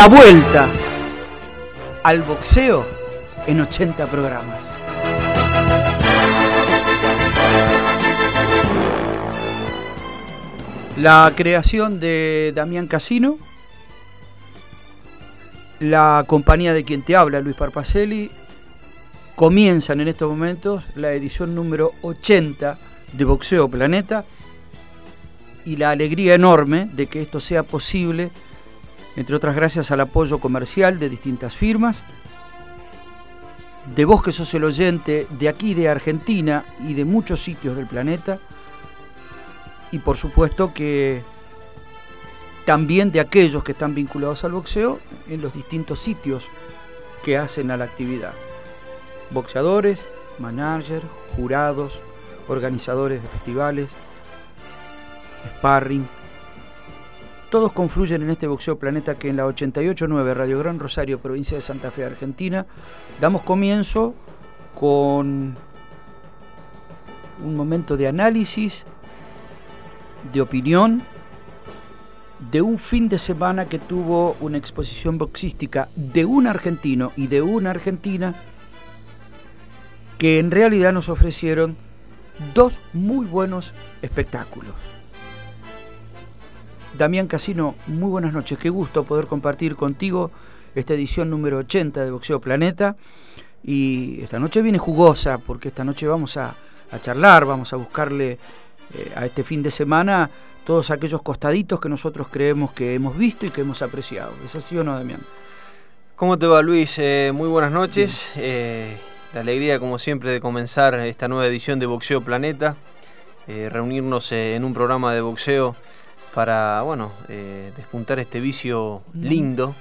La vuelta al boxeo en 80 programas. La creación de Damián Casino, la compañía de quien te habla, Luis Parpacelli, comienzan en estos momentos la edición número 80 de Boxeo Planeta y la alegría enorme de que esto sea posible entre otras gracias al apoyo comercial de distintas firmas, de vos que sos el oyente de aquí, de Argentina y de muchos sitios del planeta, y por supuesto que también de aquellos que están vinculados al boxeo en los distintos sitios que hacen a la actividad. Boxeadores, managers, jurados, organizadores de festivales, sparring, todos confluyen en este boxeo planeta que en la 88.9 Radio Gran Rosario, provincia de Santa Fe, Argentina, damos comienzo con un momento de análisis, de opinión, de un fin de semana que tuvo una exposición boxística de un argentino y de una argentina que en realidad nos ofrecieron dos muy buenos espectáculos. Damián Casino, muy buenas noches. Qué gusto poder compartir contigo esta edición número 80 de Boxeo Planeta. Y esta noche viene jugosa, porque esta noche vamos a, charlar, vamos a buscarle eh, a este fin de semana todos aquellos costaditos que nosotros creemos que hemos visto y que hemos apreciado. ¿Es así o no, Damián? ¿Cómo te va, Luis? Eh, muy buenas noches. Eh, la alegría, como siempre, de comenzar esta nueva edición de Boxeo Planeta. reunirnos en un programa de boxeo para, bueno, eh, despuntar este vicio lindo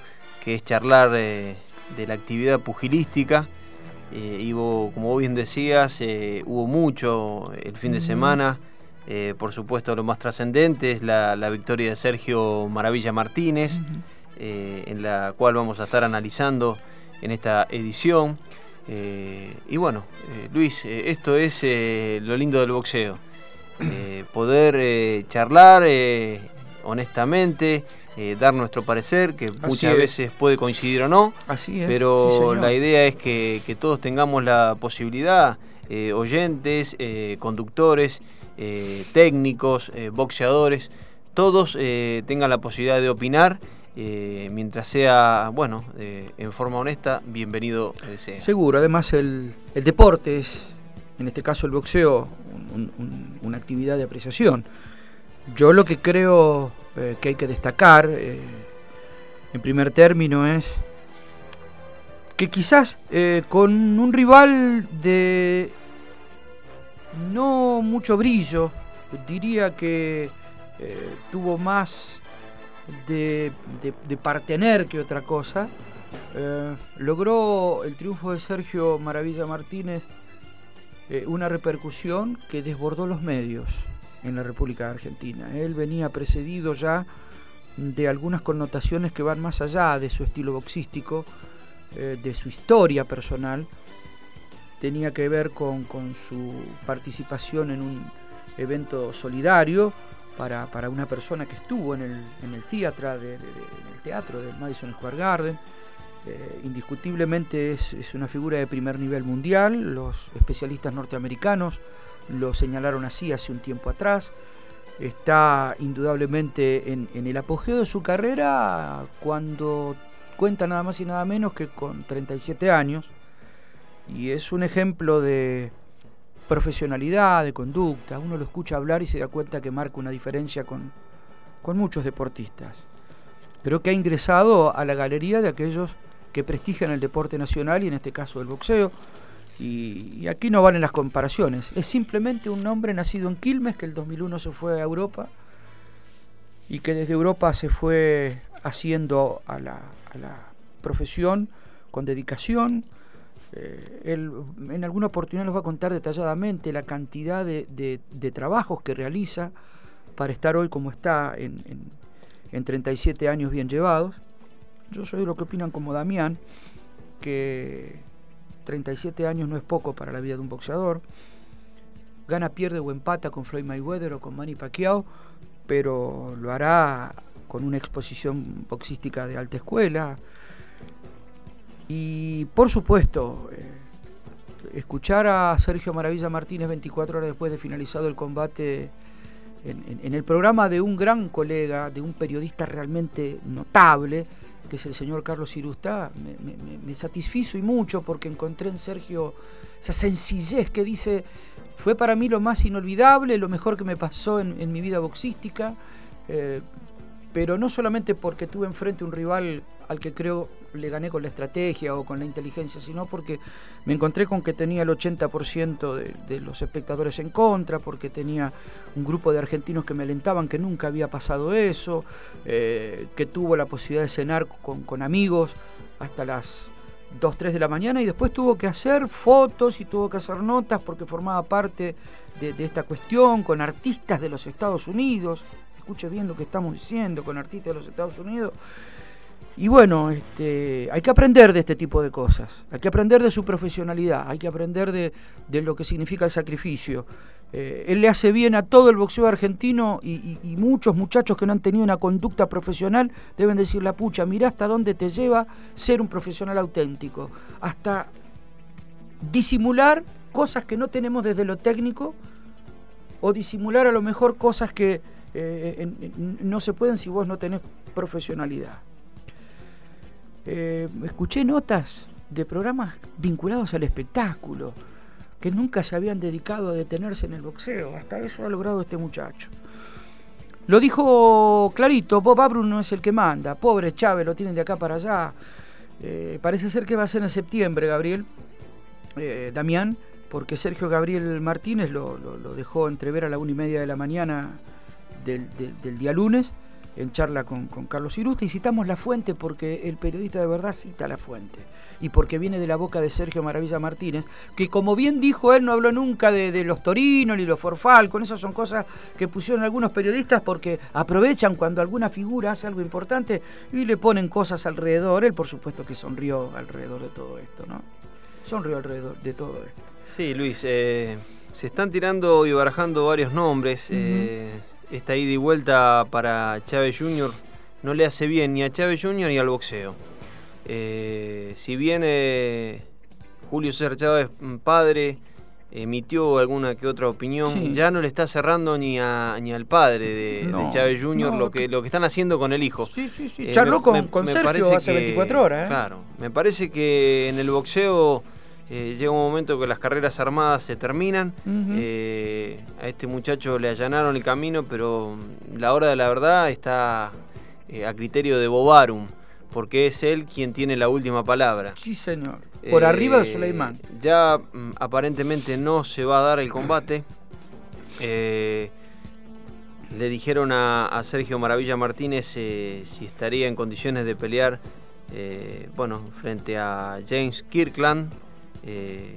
que es charlar eh, de la actividad pugilística. Eh, y como vos bien decías, hubo mucho el fin de semana. por supuesto, lo más trascendente es la, victoria de Sergio Maravilla Martínez, en la cual vamos a estar analizando en esta edición. y bueno, Luis, esto es lo lindo del boxeo eh, poder eh, charlar eh, honestamente, dar nuestro parecer, que muchas veces puede coincidir o no, Así pero la idea es que, todos tengamos la posibilidad, oyentes, conductores, técnicos, boxeadores, todos tengan la posibilidad de opinar. mientras sea, bueno, en forma honesta, bienvenido sea. Seguro, además el, el deporte es, en este caso el boxeo, una actividad de apreciación. Yo lo que creo eh, que hay que destacar, eh, en primer término, es que quizás eh, con un rival de no mucho brillo, diría que tuvo más de, de, partener que otra cosa, logró el triunfo de Sergio Maravilla Martínez eh, una repercusión que desbordó los medios en la República Argentina. Él venía precedido ya de algunas connotaciones que van más allá de su estilo boxístico, eh, de su historia personal. Tenía que ver con, su participación en un evento solidario para, una persona que estuvo en el, teatro, en el teatro del Madison Square Garden Eh, indiscutiblemente es, una figura de primer nivel mundial, los especialistas norteamericanos lo señalaron así hace un tiempo atrás, está indudablemente en, el apogeo de su carrera cuando cuenta nada más y nada menos que con 37 años. Y es un ejemplo de profesionalidad, de conducta, uno lo escucha hablar y se da cuenta que marca una diferencia con, con muchos deportistas. Creo que ha ingresado a la galería de aquellos que prestigian el deporte nacional y en este caso el boxeo. Y, aquí no valen las comparaciones. Es simplemente un hombre nacido en Quilmes que el 2001 se fue a Europa y que desde Europa se fue haciendo a la, profesión con dedicación. Eh, él en alguna oportunidad nos va a contar detalladamente la cantidad de, trabajos que realiza para estar hoy como está en, en 37 años bien llevados. Yo soy de lo que opinan como Damián, que 37 años no es poco para la vida de un boxeador. Gana, pierde o empata con Floyd Mayweather o con Manny Pacquiao, pero lo hará con una exposición boxística de alta escuela. Y por supuesto, eh, escuchar a Sergio Maravilla Martínez 24 horas después de finalizado el combate en, el programa de un gran colega, de un periodista realmente notable, que es el señor Carlos Irustá, me, satisfizo y mucho porque encontré en Sergio esa sencillez que dice, fue para mí lo más inolvidable, lo mejor que me pasó en, mi vida boxística, eh, pero no solamente porque tuve enfrente un rival al que creo le gané con la estrategia o con la inteligencia, sino porque me encontré con que tenía el 80% de, los espectadores en contra, porque tenía un grupo de argentinos que me alentaban que nunca había pasado eso, eh, que tuvo la posibilidad de cenar con, amigos hasta las 2, 3 de la mañana y después tuvo que hacer fotos y tuvo que hacer notas porque formaba parte de, de esta cuestión con artistas de los Estados Unidos. Escuche bien lo que estamos diciendo, con artistas de los Estados Unidos. Y bueno, este, hay que aprender de este tipo de cosas, hay que aprender de su profesionalidad, hay que aprender de, lo que significa el sacrificio. Eh, él le hace bien a todo el boxeo argentino y, muchos muchachos que no han tenido una conducta profesional deben decir la pucha, mira hasta dónde te lleva ser un profesional auténtico, hasta disimular cosas que no tenemos desde lo técnico o disimular a lo mejor cosas que eh, no se pueden si vos no tenés profesionalidad. Eh, escuché notas de programas vinculados al espectáculo, que nunca se habían dedicado a detenerse en el boxeo. Hasta eso ha logrado este muchacho. Lo dijo clarito, Bob Abrun no es el que manda. Pobre Chávez, lo tienen de acá para allá. Eh, parece ser que va a ser en septiembre, Gabriel, eh, Damián, porque Sergio Gabriel Martínez lo, dejó entrever a la una y media de la mañana del día lunes en charla con, Carlos Irusta y citamos la fuente porque el periodista de verdad cita la fuente y porque viene de la boca de Sergio Maravilla Martínez, que como bien dijo él no habló nunca de, los torinos ni los con esas son cosas que pusieron algunos periodistas porque aprovechan cuando alguna figura hace algo importante y le ponen cosas alrededor, él por supuesto que sonrió alrededor de todo esto, ¿no? Sonrió alrededor de todo esto. Sí, Luis, eh, se están tirando y barajando varios nombres esta ida y vuelta para Chávez Jr. no le hace bien ni a Chávez Jr. ni al boxeo. Eh, si bien eh, Julio César Chávez, mm, padre, emitió alguna que otra opinión, ya no le está cerrando ni, a, ni al padre de, Chávez Jr. lo, que, lo que están haciendo con el hijo. Sí, sí, sí. Eh, Charló con, con Sergio hace 24 horas. Claro, me parece que en el boxeo eh, llega un momento que las carreras armadas se terminan. Eh, a este muchacho le allanaron el camino, pero la hora de la verdad está eh, a criterio de Bobarum, porque es él quien tiene la última palabra. Sí, señor. Por arriba de Suleimán. Ya mm, aparentemente no se va a dar el combate. le dijeron a, Sergio Maravilla Martínez si estaría en condiciones de pelear bueno, frente a James Kirkland, eh,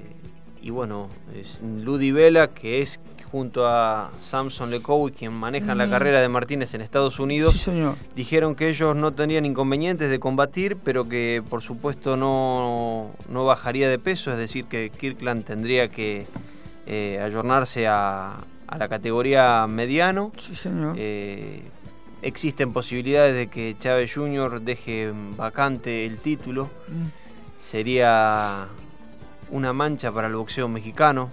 y bueno, es Ludi Vela, que es junto a Samson Lecow, quien manejan la mm. carrera de Martínez en Estados Unidos, dijeron que ellos no tenían inconvenientes de combatir, pero que por supuesto no, bajaría de peso, es decir, que Kirkland tendría que eh, ayornarse a, la categoría mediano. Sí, señor. Eh, existen posibilidades de que Chávez Jr. deje vacante el título. Mm. Sería una mancha para el boxeo mexicano.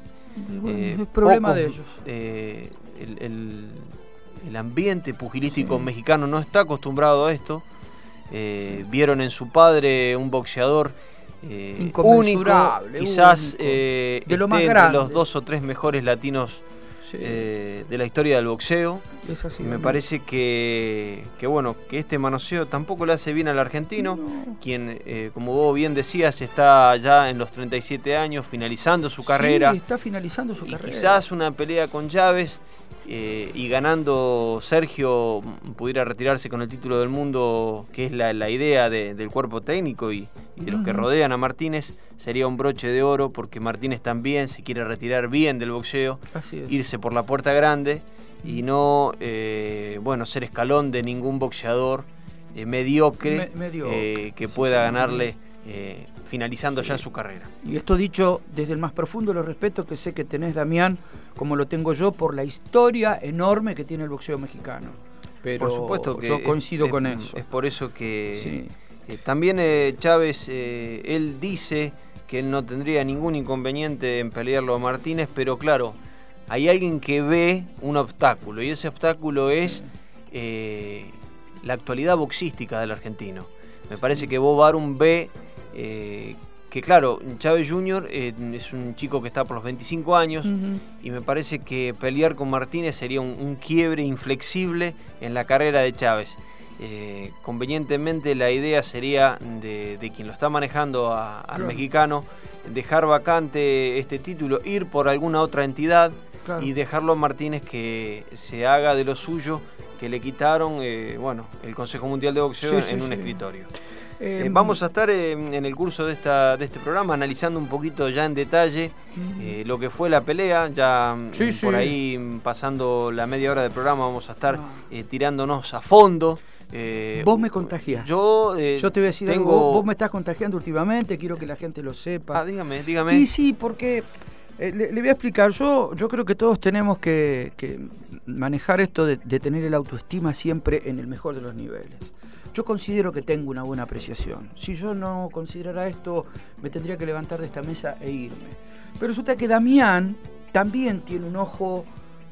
Eh, es problema de ellos. Eh, el, ambiente pugilístico mexicano no está acostumbrado a esto. Eh, vieron en su padre un boxeador único, quizás de lo más entre los dos o tres mejores latinos eh, de la historia del boxeo. me parece que, bueno, que este manoseo tampoco le hace bien al argentino, quien, eh, como vos bien decías, está ya en los 37 años, finalizando su carrera. está finalizando su carrera. Quizás una pelea con llaves eh, y ganando Sergio pudiera retirarse con el título del mundo, que es la, idea del cuerpo técnico y, de los que rodean a Martínez, sería un broche de oro porque Martínez también se quiere retirar bien del boxeo, irse por la puerta grande y no eh, bueno ser escalón de ningún boxeador eh, mediocre, que pueda ganarle finalizando ya su carrera. Y esto dicho desde el más profundo de los respetos que sé que tenés, Damián, como lo tengo yo, por la historia enorme que tiene el boxeo mexicano. Pero por supuesto que yo coincido con eso. Es por eso que también eh, Chávez, eh, él dice que él no tendría ningún inconveniente en pelearlo a Martínez, pero claro, hay alguien que ve un obstáculo y ese obstáculo es eh, la actualidad boxística del argentino. Me parece que Bob Arum ve eh, que claro, Chávez Jr. Eh, es un chico que está por los 25 años y me parece que pelear con Martínez sería un, quiebre inflexible en la carrera de Chávez. Eh, convenientemente la idea sería de, quien lo está manejando al mexicano dejar vacante este título, ir por alguna otra entidad y dejarlo a Martínez que se haga de lo suyo que le quitaron bueno, el Consejo Mundial de Boxeo en un escritorio. Eh, em, vamos a estar en, el curso de, esta, de este programa analizando un poquito ya en detalle eh, lo que fue la pelea. Ya mm, por ahí mm, pasando la media hora del programa vamos a estar ah. eh, tirándonos a fondo. vos me contagias. Yo, yo te voy a decir algo. Vos, me estás contagiando últimamente, quiero que la gente lo sepa. Ah, dígame, dígame. Y sí, porque le, voy a explicar. Yo, yo creo que todos tenemos que, manejar esto de tener el autoestima siempre en el mejor de los niveles. Yo considero que tengo una buena apreciación. Si yo no considerara esto, me tendría que levantar de esta mesa e irme. Pero resulta que Damián también tiene un ojo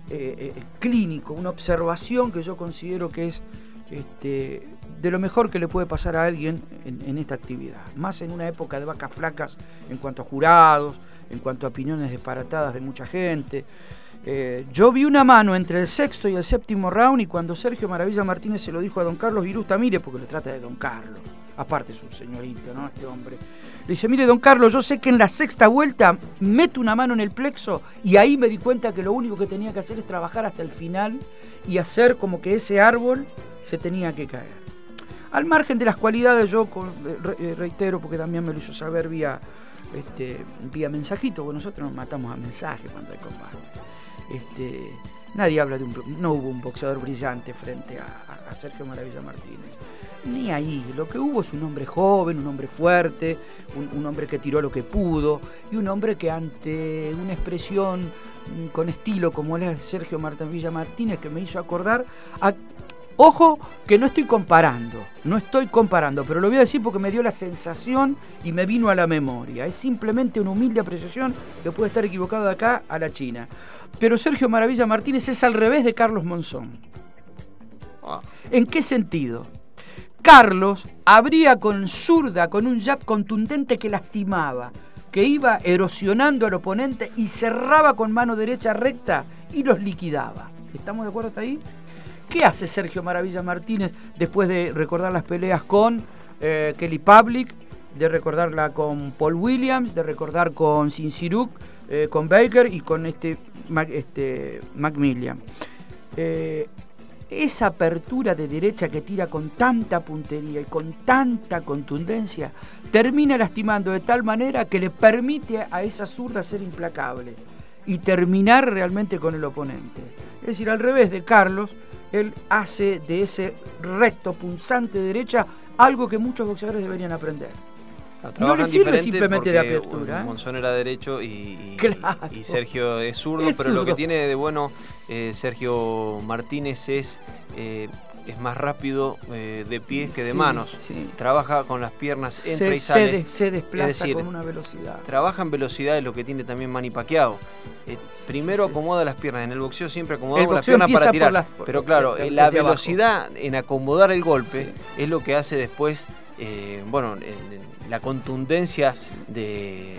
eh, eh, clínico, una observación que yo considero que es este, de lo mejor que le puede pasar a alguien en, esta actividad. Más en una época de vacas flacas en cuanto a jurados, en cuanto a opiniones disparatadas de mucha gente. Eh, yo vi una mano entre el sexto y el séptimo round y cuando Sergio Maravilla Martínez se lo dijo a don Carlos Virusta, mire, porque le trata de don Carlos, aparte es un señorito, ¿no? Este hombre. Le dice, mire, don Carlos, yo sé que en la sexta vuelta meto una mano en el plexo y ahí me di cuenta que lo único que tenía que hacer es trabajar hasta el final y hacer como que ese árbol se tenía que caer. Al margen de las cualidades, yo eh, reitero, porque también me lo hizo saber vía, este, vía mensajito, porque nosotros nos matamos a mensaje cuando hay combate. Este, nadie habla de un. No hubo un boxeador brillante frente a, Sergio Maravilla Martínez. Ni ahí. Lo que hubo es un hombre joven, un hombre fuerte, un, hombre que tiró lo que pudo y un hombre que ante una expresión mm, con estilo como es Sergio Maravilla Martínez, que me hizo acordar a Ojo que no estoy comparando, no estoy comparando, pero lo voy a decir porque me dio la sensación y me vino a la memoria. Es simplemente una humilde apreciación que puede estar equivocado de acá a la China. Pero Sergio Maravilla Martínez es al revés de Carlos Monzón. Ah. ¿En qué sentido? Carlos abría con zurda, con un jab contundente que lastimaba, que iba erosionando al oponente y cerraba con mano derecha recta y los liquidaba. ¿Estamos de acuerdo hasta ahí? ¿Qué hace Sergio Maravilla Martínez después de recordar las peleas con eh, Kelly Public, de recordarla con Paul Williams, de recordar con Sin eh, con Baker y con este, este Macmillan? Eh, esa apertura de derecha que tira con tanta puntería y con tanta contundencia termina lastimando de tal manera que le permite a esa zurda ser implacable y terminar realmente con el oponente. Es decir, al revés de Carlos, él hace de ese recto punzante derecha algo que muchos boxeadores deberían aprender. No le sirve simplemente de apertura. ¿eh? Monzón era derecho y, y, Sergio es zurdo, pero lo que tiene de bueno eh, Sergio Martínez es eh, es más rápido eh, de pies que de manos. Trabaja con las piernas entra y sale. Se, desplaza con una velocidad. Trabaja en velocidad, es lo que tiene también Manny Pacquiao. Eh, primero acomoda las piernas. En el boxeo siempre acomodamos las piernas para tirar. pero claro, la velocidad en acomodar el golpe es lo que hace después, bueno, la contundencia de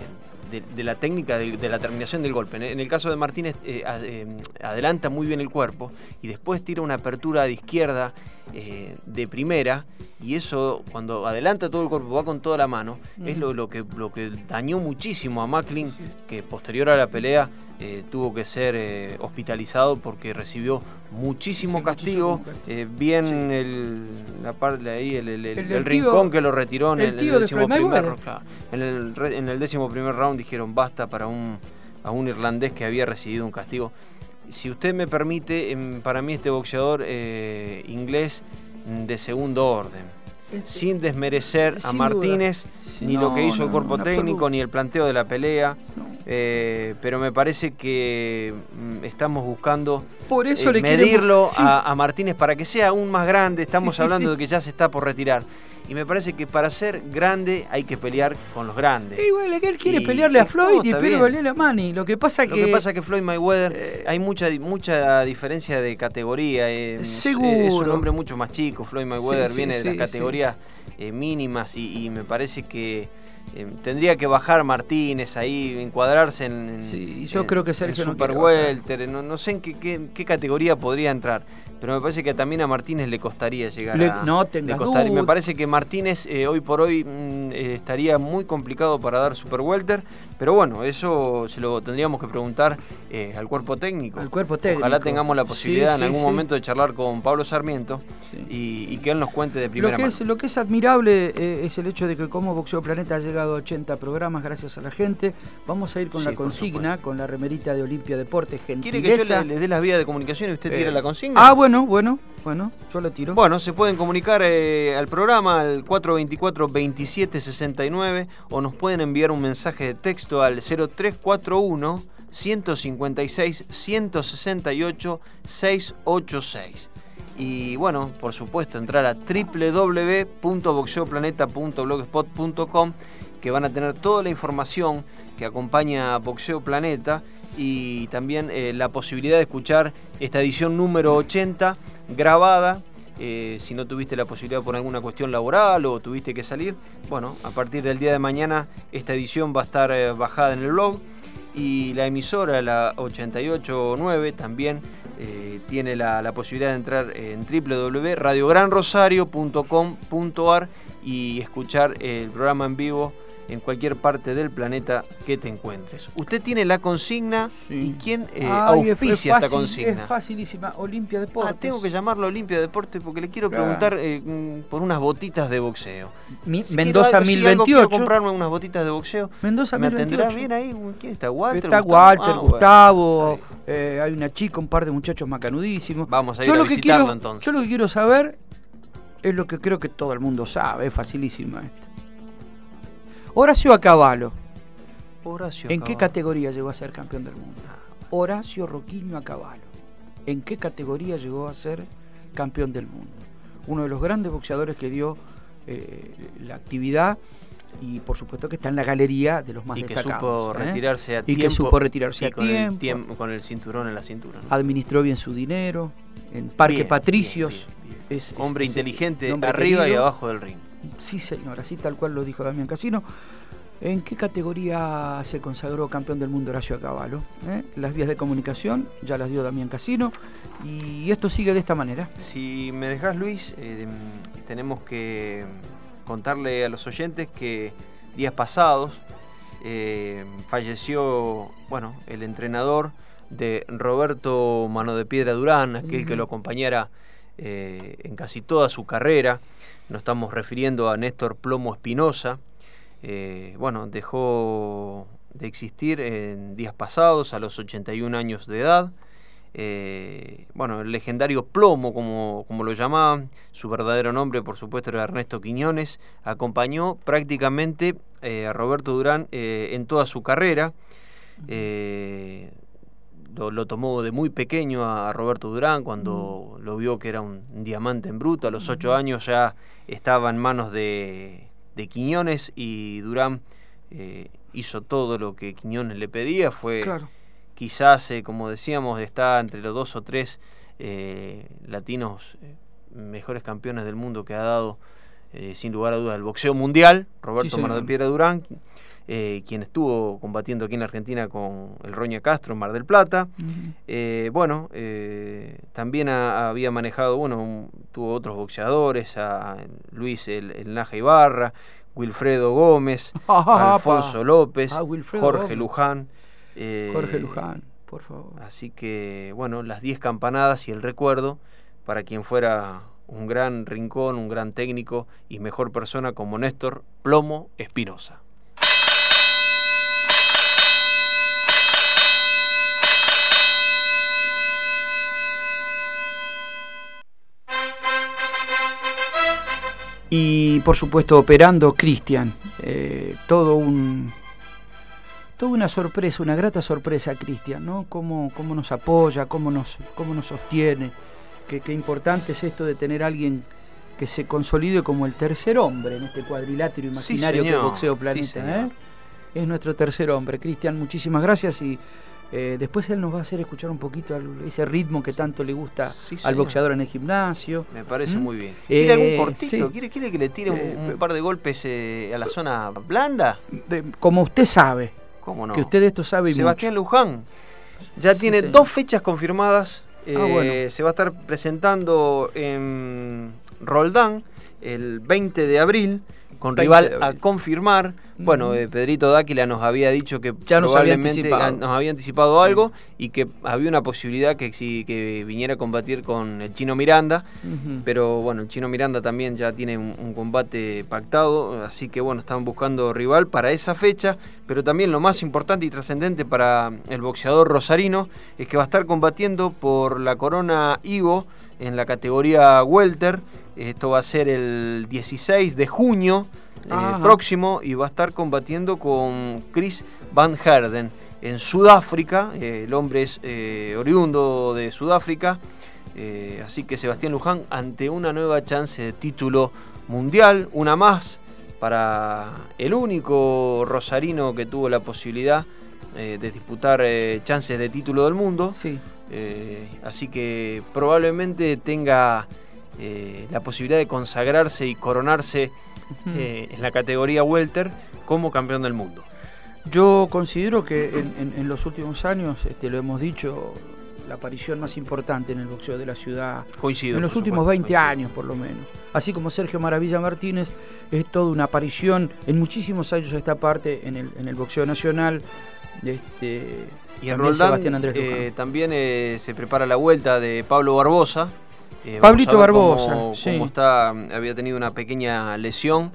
de, la técnica de, la terminación del golpe. En el caso de Martínez, eh, eh, adelanta muy bien el cuerpo y después tira una apertura de izquierda eh, de primera y eso cuando adelanta todo el cuerpo, va con toda la mano, es lo, que, lo que dañó muchísimo a Macklin, que posterior a la pelea eh, tuvo que ser eh, hospitalizado porque recibió muchísimo castigo. bien el, la parte ahí, el, rincón que lo retiró en el, décimo primer, en, el, décimo primer round dijeron basta para un, a un irlandés que había recibido un castigo si usted me permite, em, para mí este boxeador eh, inglés de segundo orden. Sin desmerecer a Martínez, ni lo que hizo el cuerpo técnico, ni el planteo de la pelea. Eh, pero me parece que mm, estamos buscando por eso eh, medirlo a, Martínez para que sea aún más grande. Estamos hablando de que ya se está por retirar. Y me parece que para ser grande hay que pelear con los grandes. Bueno, él quiere pelearle a Floyd y pelearle a Manny. Lo que pasa que. Lo que pasa que Floyd Mayweather eh, hay mucha mucha diferencia de categoría. Eh, seguro. Es un hombre mucho más chico. Floyd Mayweather viene de las categorías eh, mínimas y, me parece que. tendría que bajar Martínez ahí, encuadrarse en, sí, yo creo que Sergio Super Welter, no, sé en qué, categoría podría entrar pero me parece que también a Martínez le costaría llegar a. No le Me parece que Martínez eh, hoy por hoy mm, eh, estaría muy complicado para dar Super Welter, pero bueno, eso se lo tendríamos que preguntar eh, al cuerpo técnico. Al cuerpo técnico. Ojalá tengamos la posibilidad en algún momento de charlar con Pablo Sarmiento y, que él nos cuente de primera lo que mano. Es, lo que es admirable es el hecho de que como Boxeo Planeta ha llegado a 80 programas gracias a la gente. Vamos a ir con la consigna, con la remerita de Olimpia Deportes, ¿Quiere que yo le, dé las vías de comunicación y usted tire la consigna? Ah, bueno bueno, bueno, yo lo tiro. Bueno, se pueden comunicar eh, al programa al 424-2769 o nos pueden enviar un mensaje de texto al 0341 156 168 686. Y bueno, por supuesto, entrar a www.boxeoplaneta.blogspot.com que van a tener toda la información que acompaña a Boxeo Planeta y también eh, la posibilidad de escuchar esta edición número 80 grabada. Eh, si no tuviste la posibilidad por alguna cuestión laboral o tuviste que salir, bueno, a partir del día de mañana esta edición va a estar eh, bajada en el blog y la emisora, la 889, también tiene la, la, posibilidad de entrar en www.radiogranrosario.com.ar y escuchar el programa en vivo en cualquier parte del planeta que te encuentres. Usted tiene la consigna y quién eh, auspicia esta consigna. Es facilísima, Olimpia Deportes. Ah, tengo que llamarlo Olimpia Deportes porque le quiero preguntar eh, por unas botitas de boxeo. Mendoza 1028. quiero comprarme unas botitas de boxeo. Mendoza ¿Me atenderás bien ahí? ¿Quién está? Walter. Está Walter, ah, Gustavo, eh, hay una chica, un par de muchachos macanudísimos. Vamos a ir a visitarlo entonces. Yo lo que quiero saber es lo que creo que todo el mundo sabe, es facilísima Horacio Acabalo. Horacio ¿En qué categoría llegó a ser campeón del mundo? Ah, Horacio Roquiño Acabalo. ¿En qué categoría llegó a ser campeón del mundo? Uno de los grandes boxeadores que dio eh, la actividad y por supuesto que está en la galería de los más y destacados. Que supo ¿eh? retirarse a y que supo retirarse a con tiempo. El con el cinturón en la cintura. Administró bien su dinero. En Parque Patricios. es, Hombre inteligente, arriba y abajo del ring. Sí, señor, así tal cual lo dijo Damián Casino. ¿En qué categoría se consagró campeón del mundo Horacio Caballo? ¿Eh? Las vías de comunicación ya las dio Damián Casino y esto sigue de esta manera. Si me dejas Luis, eh, tenemos que contarle a los oyentes que días pasados eh, falleció bueno, el entrenador de Roberto Mano de Piedra Durán, aquel que lo acompañara en casi toda su carrera. Nos estamos refiriendo a Néstor Plomo Espinosa. Eh, bueno, dejó de existir en días pasados, a los 81 años de edad. Eh, bueno, el legendario Plomo, como, como, lo llamaban, su verdadero nombre por supuesto era Ernesto Quiñones, acompañó prácticamente eh, a Roberto Durán en toda su carrera. Lo, tomó de muy pequeño a Roberto Durán cuando lo vio que era un diamante en bruto. A los ocho años ya estaba en manos de, de Quiñones y Durán eh, hizo todo lo que Quiñones le pedía. Fue quizás, eh, como decíamos, está entre los dos o tres eh, latinos mejores campeones del mundo que ha dado, sin lugar a dudas, el boxeo mundial. Roberto sí, Mar del Piedra Durán eh, quien estuvo combatiendo aquí en Argentina con el Roña Castro en Mar del Plata. Eh, bueno, eh, también había manejado, bueno, tuvo otros boxeadores, a Luis el, Naja Ibarra, Wilfredo Gómez, Alfonso López, ah, Jorge Luján. Jorge Luján, por favor. Así que, bueno, las 10 campanadas y el recuerdo para quien fuera un gran rincón, un gran técnico y mejor persona como Néstor Plomo Espinosa. Y por supuesto operando Cristian. Eh, todo un. Toda una sorpresa, una grata sorpresa Cristian, ¿no? Cómo, cómo, nos apoya, cómo nos, cómo nos sostiene. Qué, qué importante es esto de tener a alguien que se consolide como el tercer hombre en este cuadrilátero imaginario que es Boxeo Planeta. ¿eh? Es nuestro tercer hombre. Cristian, muchísimas gracias y eh, después él nos va a hacer escuchar un poquito ese ritmo que tanto le gusta al boxeador en el gimnasio. Me parece ¿Mm? muy bien. ¿Quiere algún eh, cortito? ¿Quiere, que le tire un, eh, par de golpes a la zona blanda? como usted sabe. ¿Cómo no? Que usted esto sabe Sebastián Luján ya tiene dos fechas confirmadas. Ah, se va a estar presentando en Roldán el 20 de abril con rival a confirmar. Bueno, eh, Pedrito Dáquila nos había dicho que probablemente nos había, anticipado algo y que había una posibilidad que, que viniera a combatir con el Chino Miranda, pero bueno, el Chino Miranda también ya tiene un, combate pactado, así que bueno, están buscando rival para esa fecha, pero también lo más importante y trascendente para el boxeador rosarino es que va a estar combatiendo por la corona Ivo en la categoría welter. Esto va a ser el 16 de junio eh, próximo y va a estar combatiendo con Chris Van Herden en Sudáfrica. Eh, el hombre es eh, oriundo de Sudáfrica. así que Sebastián Luján ante una nueva chance de título mundial, una más para el único rosarino que tuvo la posibilidad de disputar chances de título del mundo. Sí. así que probablemente tenga la posibilidad de consagrarse y coronarse eh, en la categoría welter como campeón del mundo. Yo considero que en, los últimos años, este, lo hemos dicho, la aparición más importante en el boxeo de la ciudad. Coincido. En los últimos 20 años, por lo menos. Así como Sergio Maravilla Martínez, es toda una aparición en muchísimos años esta parte en el, en el boxeo nacional. Este, y en Roldán eh, también eh, se prepara la vuelta de Pablo Barbosa, eh, Pablito Barbosa, cómo, está, había tenido una pequeña lesión.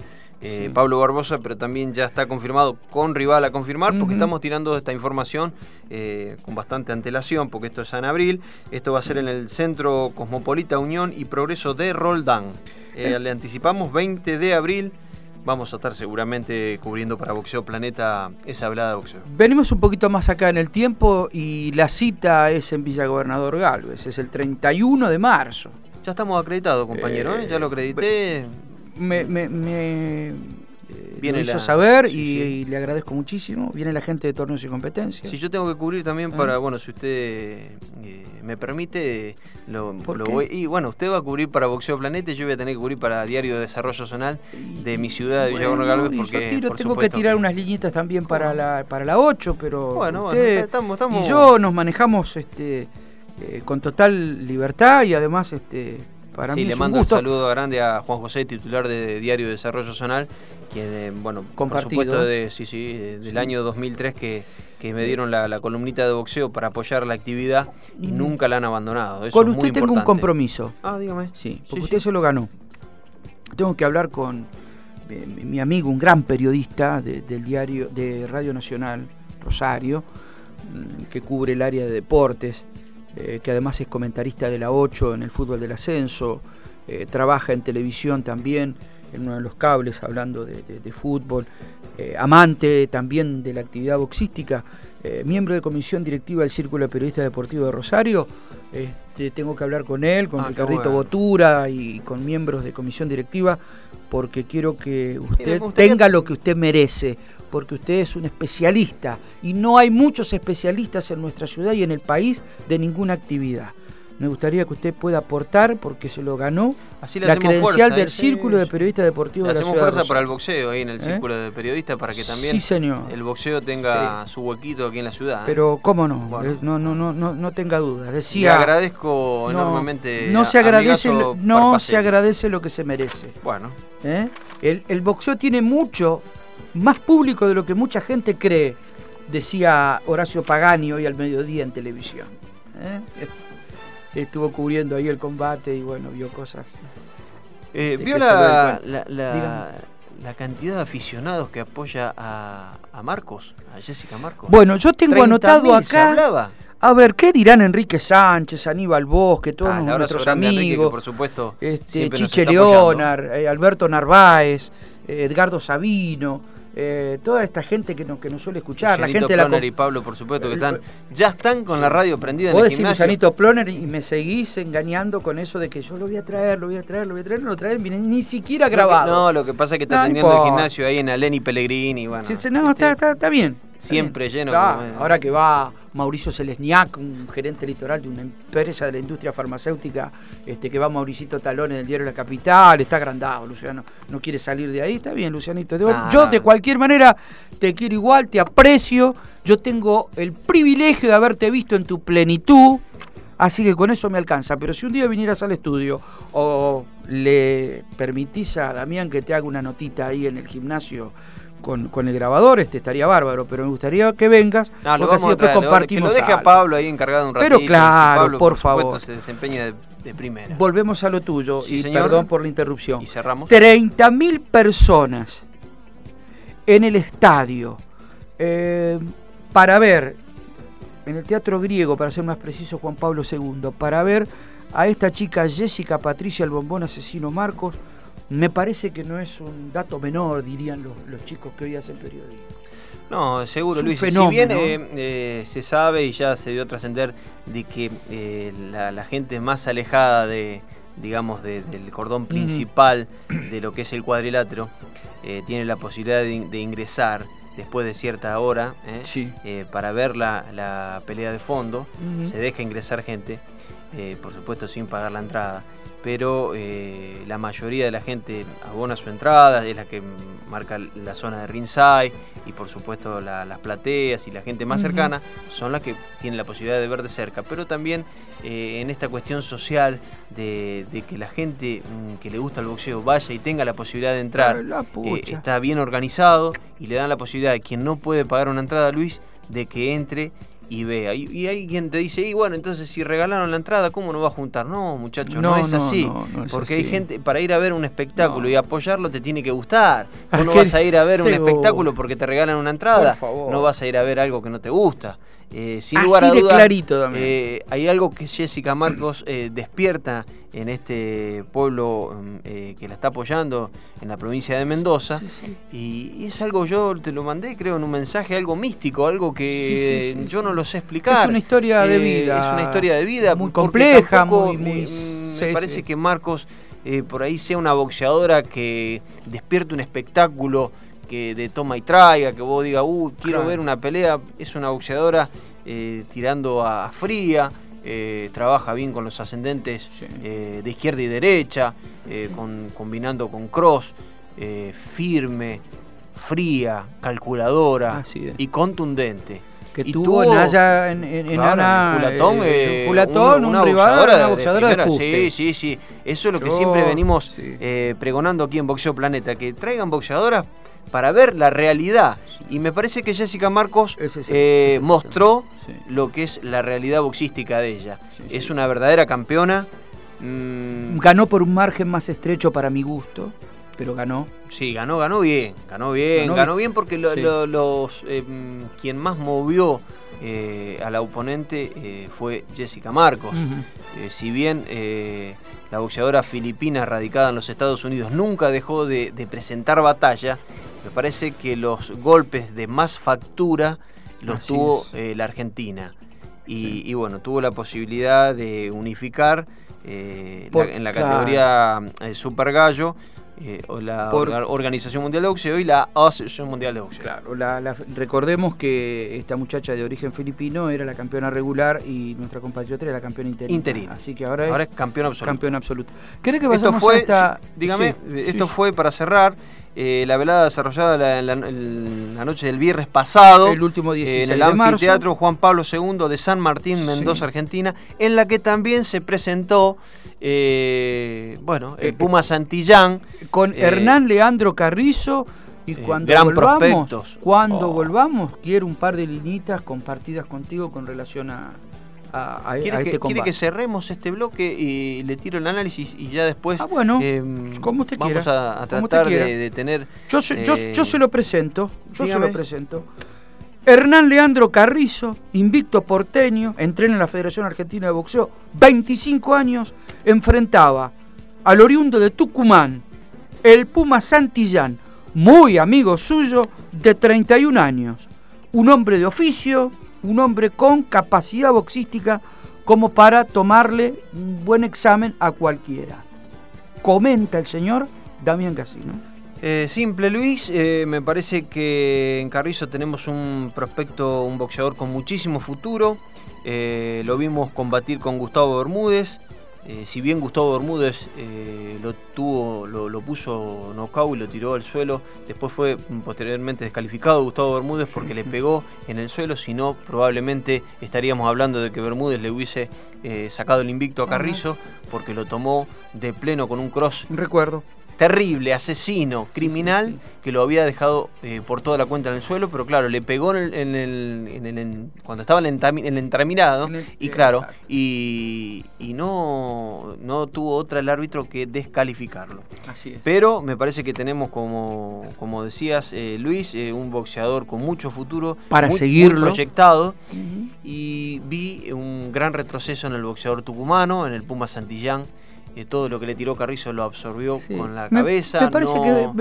Eh, Pablo Barbosa, pero también ya está confirmado con rival a confirmar, porque estamos tirando esta información eh, con bastante antelación, porque esto es en abril. Esto va a ser en el Centro Cosmopolita Unión y Progreso de Roldán. le anticipamos 20 de abril vamos a estar seguramente cubriendo para Boxeo Planeta esa velada de boxeo. Venimos un poquito más acá en el tiempo y la cita es en Villa Gobernador Galvez, es el 31 de marzo. Ya estamos acreditados, compañero, ¿eh? ya lo acredité. me, Viene lo hizo saber y, le agradezco muchísimo. Viene la gente de torneos y competencias. Si yo tengo que cubrir también ah. para, bueno, si usted eh, me permite, lo, voy. Y bueno, usted va a cubrir para Boxeo Planeta y yo voy a tener que cubrir para Diario de Desarrollo Zonal de mi ciudad de bueno, Galvez. Porque, yo tengo que tirar unas liñitas también para la, para la 8, pero. Bueno, estamos, estamos... Y yo nos manejamos este, eh, con total libertad y además. este para sí, le mando un, saludo grande a Juan José, titular de Diario de Desarrollo Zonal, quien, eh, bueno, por supuesto, de, sí, sí, del año 2003 que, que me dieron la, columnita de boxeo para apoyar la actividad y mm. nunca la han abandonado. con usted tengo un compromiso. Ah, dígame. Sí, porque usted se lo ganó. Tengo que hablar con eh, mi amigo, un gran periodista del diario de Radio Nacional, Rosario, mm, que cubre el área de deportes eh, que además es comentarista de la 8 en el fútbol del ascenso, eh, trabaja en televisión también, en uno de los cables hablando de, fútbol, eh, amante también de la actividad boxística. miembro de comisión directiva del Círculo de Periodistas Deportivos de Rosario. Este, tengo que hablar con él, con Ah, Ricardito bueno. Botura y con miembros de comisión directiva, porque quiero que usted tenga lo que usted merece, porque usted es un especialista y no hay muchos especialistas en nuestra ciudad y en el país de ninguna actividad. Me gustaría que usted pueda aportar, porque se lo ganó, Así le la credencial fuerza, del ¿eh? Círculo de. Periodistas Deportivos Le de la hacemos fuerza para el boxeo ahí en el ¿Eh? círculo de periodistas para que también Sí, señor. el boxeo tenga su huequito aquí en la ciudad. ¿eh? Pero cómo no, Bueno. No, no, no, no, no tenga dudas. Le Decía, agradezco no, enormemente. no se agradece, lo- no se agradece lo que se merece. Bueno, ¿eh? El, el boxeo tiene mucho más público de lo que mucha gente cree, decía Horacio Pagani hoy al mediodía en televisión. ¿eh? Estuvo cubriendo ahí el combate y bueno, vio cosas. eh, Es ¿vio la, la, la- Dígame. la cantidad de aficionados que apoya a, a Marcos, a Jessica Marcos? Bueno, yo tengo 30.000 anotado se acá. hablaba. A ver, ¿qué dirán Enrique Sánchez, Aníbal Bosque, todos Ah, nuestros Enrique, amigos? por supuesto, este, Chiche. Leonar, eh, Alberto Narváez, eh, Edgardo Sabino, eh, toda esta gente que nos, que nos suele escuchar, la Lucianito gente de la... Ploner com- y Pablo, por supuesto, que están ya están con la radio prendida en el decís gimnasio. Lucianito Ploner y me seguís engañando con eso de que yo lo voy a traer, lo voy a traer, lo voy a traer, no lo traen, ni, ni siquiera grabado. No, lo que pasa es que está No, no el gimnasio ahí en Aleni Pellegrini. Bueno, Sí, no, está- está bien. Siempre lleno, Claro, como- ahora que va Mauricio Selesniak, un gerente litoral de una empresa de la industria farmacéutica, este, que va Mauricito Talón en el diario La Capital, está agrandado, Luciano, no quiere salir de ahí, está bien, Lucianito. Yo, Ah, de cualquier manera te quiero igual, te aprecio, yo tengo el privilegio de haberte visto en tu plenitud, así que con eso me alcanza. Pero si un día vinieras al estudio o le permitís a Damián que te haga una notita ahí en el gimnasio con, con el grabador, este estaría bárbaro, pero me gustaría que vengas, No, lo porque así vamos después que compartimos lo deje a. Pablo ahí encargado un ratito. Pero claro, Pablo, por supuesto, favor. se desempeña de, de primera. Volvemos a lo tuyo Sí, y señor. perdón por la interrupción. Y cerramos. 30.000 personas en el estadio eh, para ver, en el Teatro Griego, para ser más preciso, Juan Pablo II, para ver a esta chica Jessica Patricia el Bombón Asesino Marcos, me parece que no es un dato menor, dirían los, los chicos que hoy hacen periodismo. No, seguro, Luis. fenómeno. Si bien eh, eh, se sabe y ya se dio a trascender de que eh, la, la gente más alejada de, digamos, de- del cordón principal de lo que es el cuadrilátero eh, tiene la posibilidad de, de ingresar después de cierta hora. Sí. Para ver la, la pelea de fondo. Se deja ingresar gente, eh, por supuesto sin pagar la entrada, pero eh, la mayoría de la gente abona su entrada, es la que marca la zona de ringside y por supuesto la- las plateas y la gente más cercana son las que tienen la posibilidad de ver de cerca, pero también eh, en esta cuestión social de, de que la gente mm, que le gusta el boxeo vaya y tenga la posibilidad de entrar, está bien organizado y le dan la posibilidad a quien no puede pagar una entrada, Luis, de que entre y vea. Y, y hay quien te dice, y bueno, entonces si regalaron la entrada, ¿cómo no va a juntar? No, muchachos, no, No, es así. no, no es porque hay gente, para ir a ver un espectáculo y apoyarlo te tiene que gustar. Vos no vas a ir a ver un espectáculo porque te regalan una entrada. No vas a ir a ver algo que no te gusta. Eh, sin Así lugar a de dudas, clarito también. eh, hay algo que Jessica Marcos eh, despierta en este pueblo mm, que la está apoyando en la provincia de Mendoza. Sí, sí. Y, y es algo, yo te lo mandé, creo, en un mensaje, algo místico, algo que Sí, yo no lo sé explicar. Es una historia de vida. Es una historia de vida. Muy compleja, muy- me- muy- Me, parece que Marcos por ahí sea una boxeadora que despierte un espectáculo que de toma y traiga, que vos digas, uh, quiero Claro. ver una pelea. Es una boxeadora eh, tirando a, fría. eh, trabaja bien con los ascendentes Sí. eh, de izquierda y derecha, con- combinando con cross, firme, fría, calculadora y contundente. que y tuvo, en Haya, en, en, en claro, Ana, en Culatón, eh, una un rival, boxeadora una boxeadora de. Sí, sí, sí. Eso es lo que siempre venimos sí. eh, pregonando aquí en Boxeo Planeta, que traigan boxeadoras para ver la realidad. Y me parece que Jessica Marcos es eh, mostró sí. lo que es la realidad boxística de ella. Sí, sí. Es una verdadera campeona. Mm, Ganó por un margen más estrecho para mi gusto, pero ganó. Sí, ganó, ganó bien, ganó bien, Ganó ganó, bien. bien porque lo- Sí. lo- los eh, mm, quien más movió eh, a la oponente eh, fue Jessica Marcos. Eh, si bien eh, la boxeadora filipina radicada en los Estados Unidos nunca dejó de, de presentar batalla, me parece que los golpes de más factura lo tuvo la Argentina. Y, bueno, tuvo la posibilidad de unificar en la categoría Super Gallo eh, o la Organización Mundial de Boxeo y la Asociación Mundial de Boxeo. Claro, recordemos que esta muchacha de origen filipino era la campeona regular y nuestra compatriota era la campeona interina. Así que ahora, es, campeona absoluta. Campeona absoluta. ¿Cree que esto fue, esta... dígame, esto fue para cerrar. Eh, la velada desarrollada la, la, noche del viernes pasado. El último 16 En el anfiteatro Juan Pablo II de San Martín, Mendoza, Argentina, en la que también se presentó eh, bueno, el eh, Puma Santillán. Con eh, Hernán Leandro Carrizo. Y cuando volvamos, cuando oh. volvamos, quiero un par de linitas compartidas contigo con relación a, a, ¿Quiere, este que, ¿Quiere que cerremos este bloque y le tiro el análisis y ya después ah, bueno, como usted vamos a, tratar de, tener... Yo, yo, yo, se lo presento, yo se lo presento. Hernán Leandro Carrizo, invicto porteño, entrena en la Federación Argentina de Boxeo, 25 años, enfrentaba al oriundo de Tucumán, el Puma Santillán, muy amigo suyo, de 31 años. Un hombre de oficio, un hombre con capacidad boxística como para tomarle un buen examen a cualquiera. Comenta el señor Damián Casino. Eh, simple, Luis. Eh, me parece que en Carrizo tenemos un prospecto, un boxeador con muchísimo futuro. Eh, lo vimos combatir con Gustavo Bermúdez. Si bien Gustavo Bermúdez lo tuvo, lo, puso knockout y lo tiró al suelo, después fue posteriormente descalificado Gustavo Bermúdez porque le pegó en el suelo. Si no, probablemente estaríamos hablando de que Bermúdez le hubiese sacado el invicto a Carrizo porque lo tomó de pleno con un cross. Recuerdo terrible, asesino, criminal, que lo había dejado eh, por toda la cuenta en el suelo, pero claro, le pegó en el, cuando estaba en el entraminado, y claro, y, no, no tuvo otra el árbitro que descalificarlo. Así es. Pero me parece que tenemos, como, como decías, eh, Luis, eh, un boxeador con mucho futuro, para seguirlo. proyectado, y vi un gran retroceso en el boxeador tucumano, en el Puma Santillán todo lo que le tiró Carrizo lo absorbió con la cabeza. Me parece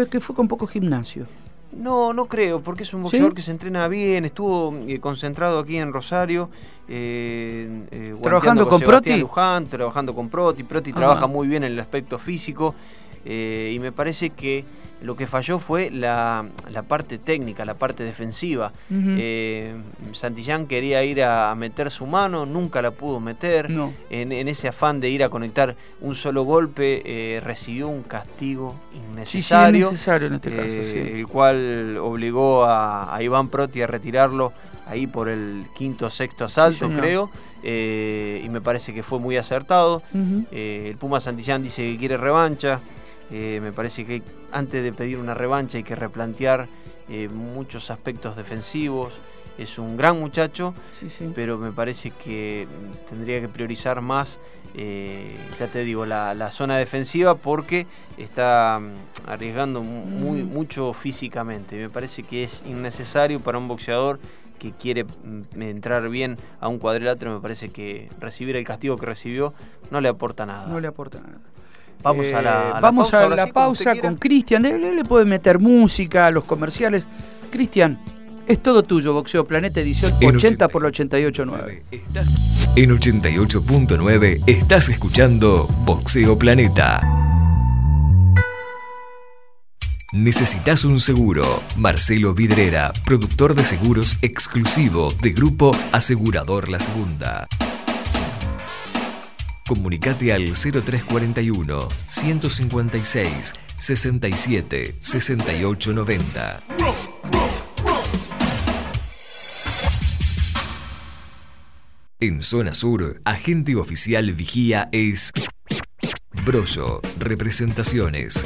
que, fue con poco gimnasio. No, no creo, porque es un boxeador que se entrena bien, estuvo eh, concentrado aquí en Rosario. Eh, eh, ¿Trabajando con, Proti? Luján, trabajando con Proti. Proti trabaja muy bien en el aspecto físico y me parece que lo que falló fue la, parte técnica, la parte defensiva. Eh, Santillán quería ir a, meter su mano, nunca la pudo meter. En, ese afán de ir a conectar un solo golpe, eh, recibió un castigo innecesario. en este caso, eh, El cual obligó a, Iván Proti a retirarlo ahí por el quinto o sexto asalto, creo. y me parece que fue muy acertado. el Puma Santillán dice que quiere revancha. Eh, me parece que antes de pedir una revancha hay que replantear eh, muchos aspectos defensivos. Es un gran muchacho, pero me parece que tendría que priorizar más, eh, ya te digo, la, zona defensiva porque está mm, arriesgando muy, mm. mucho físicamente. Me parece que es innecesario para un boxeador que quiere mm, entrar bien a un cuadrilátero. Me parece que recibir el castigo que recibió no le aporta nada. No le aporta nada. Vamos a la, eh, vamos a la pausa con Cristian. Le, le puede meter música, los comerciales. Cristian, es todo tuyo, Boxeo Planeta, edición 80 por 88.9. En 88.9 estás escuchando Boxeo Planeta. ¿Necesitas un seguro? Marcelo Vidrera, productor de seguros exclusivo de Grupo Asegurador La Segunda. Comunicate al 0341 156 67 68 90. En Zona Sur, agente oficial vigía es Brollo, Representaciones.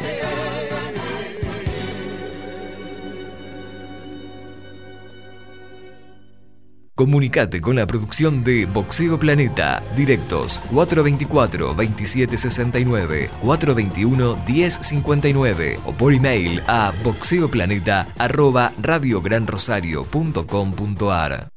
Comunicate con la producción de Boxeo Planeta. Directos 424-2769, 421-1059 o por email a boxeoplaneta.radiogranrosario.com.ar.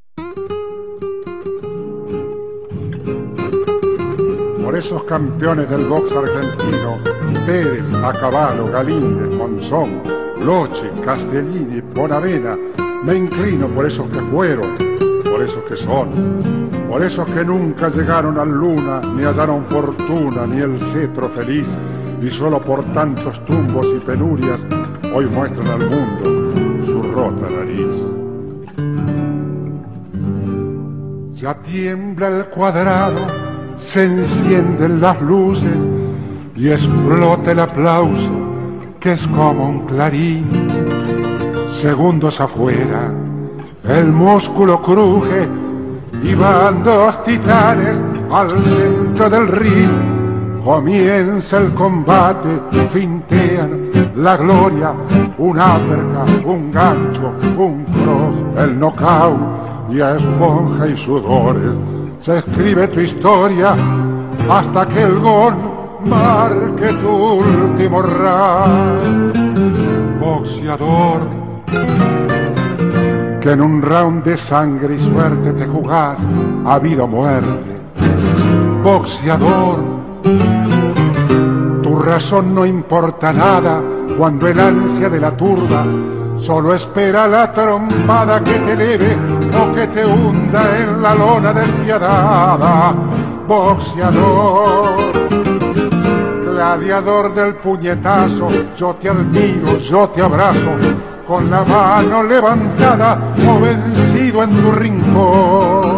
Por esos campeones del box argentino, Pérez, Acabalo, Galíndez, Monzón, Loche, Castellini, Bonavena, me inclino por esos que fueron por esos que son, por esos que nunca llegaron a luna, ni hallaron fortuna, ni el cetro feliz, y solo por tantos tumbos y penurias hoy muestran al mundo su rota nariz. Ya tiembla el cuadrado, se encienden las luces y explota el aplauso que es como un clarín. Segundos afuera, el músculo cruje y van dos titanes al centro del ring. Comienza el combate, fintean la gloria, un aperca, un gancho, un cross, el knockout y a esponja y sudores se escribe tu historia hasta que el gol marque tu último round. Boxeador que en un round de sangre y suerte te jugás a vida o muerte. Boxeador, tu razón no importa nada cuando el ansia de la turba solo espera la trompada que te eleve o que te hunda en la lona despiadada. Boxeador, gladiador del puñetazo, yo te admiro, yo te abrazo con la mano levantada o vencido en tu rincón.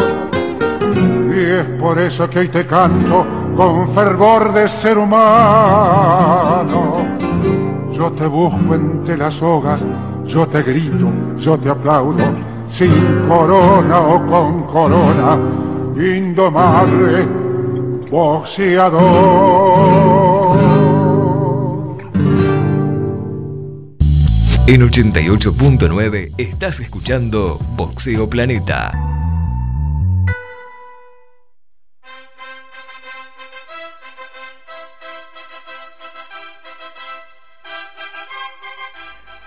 Y es por eso que hoy te canto con fervor de ser humano. Yo te busco entre las hogas, yo te grito, yo te aplaudo, sin corona o con corona, indomable boxeador. En 88.9 estás escuchando Boxeo Planeta.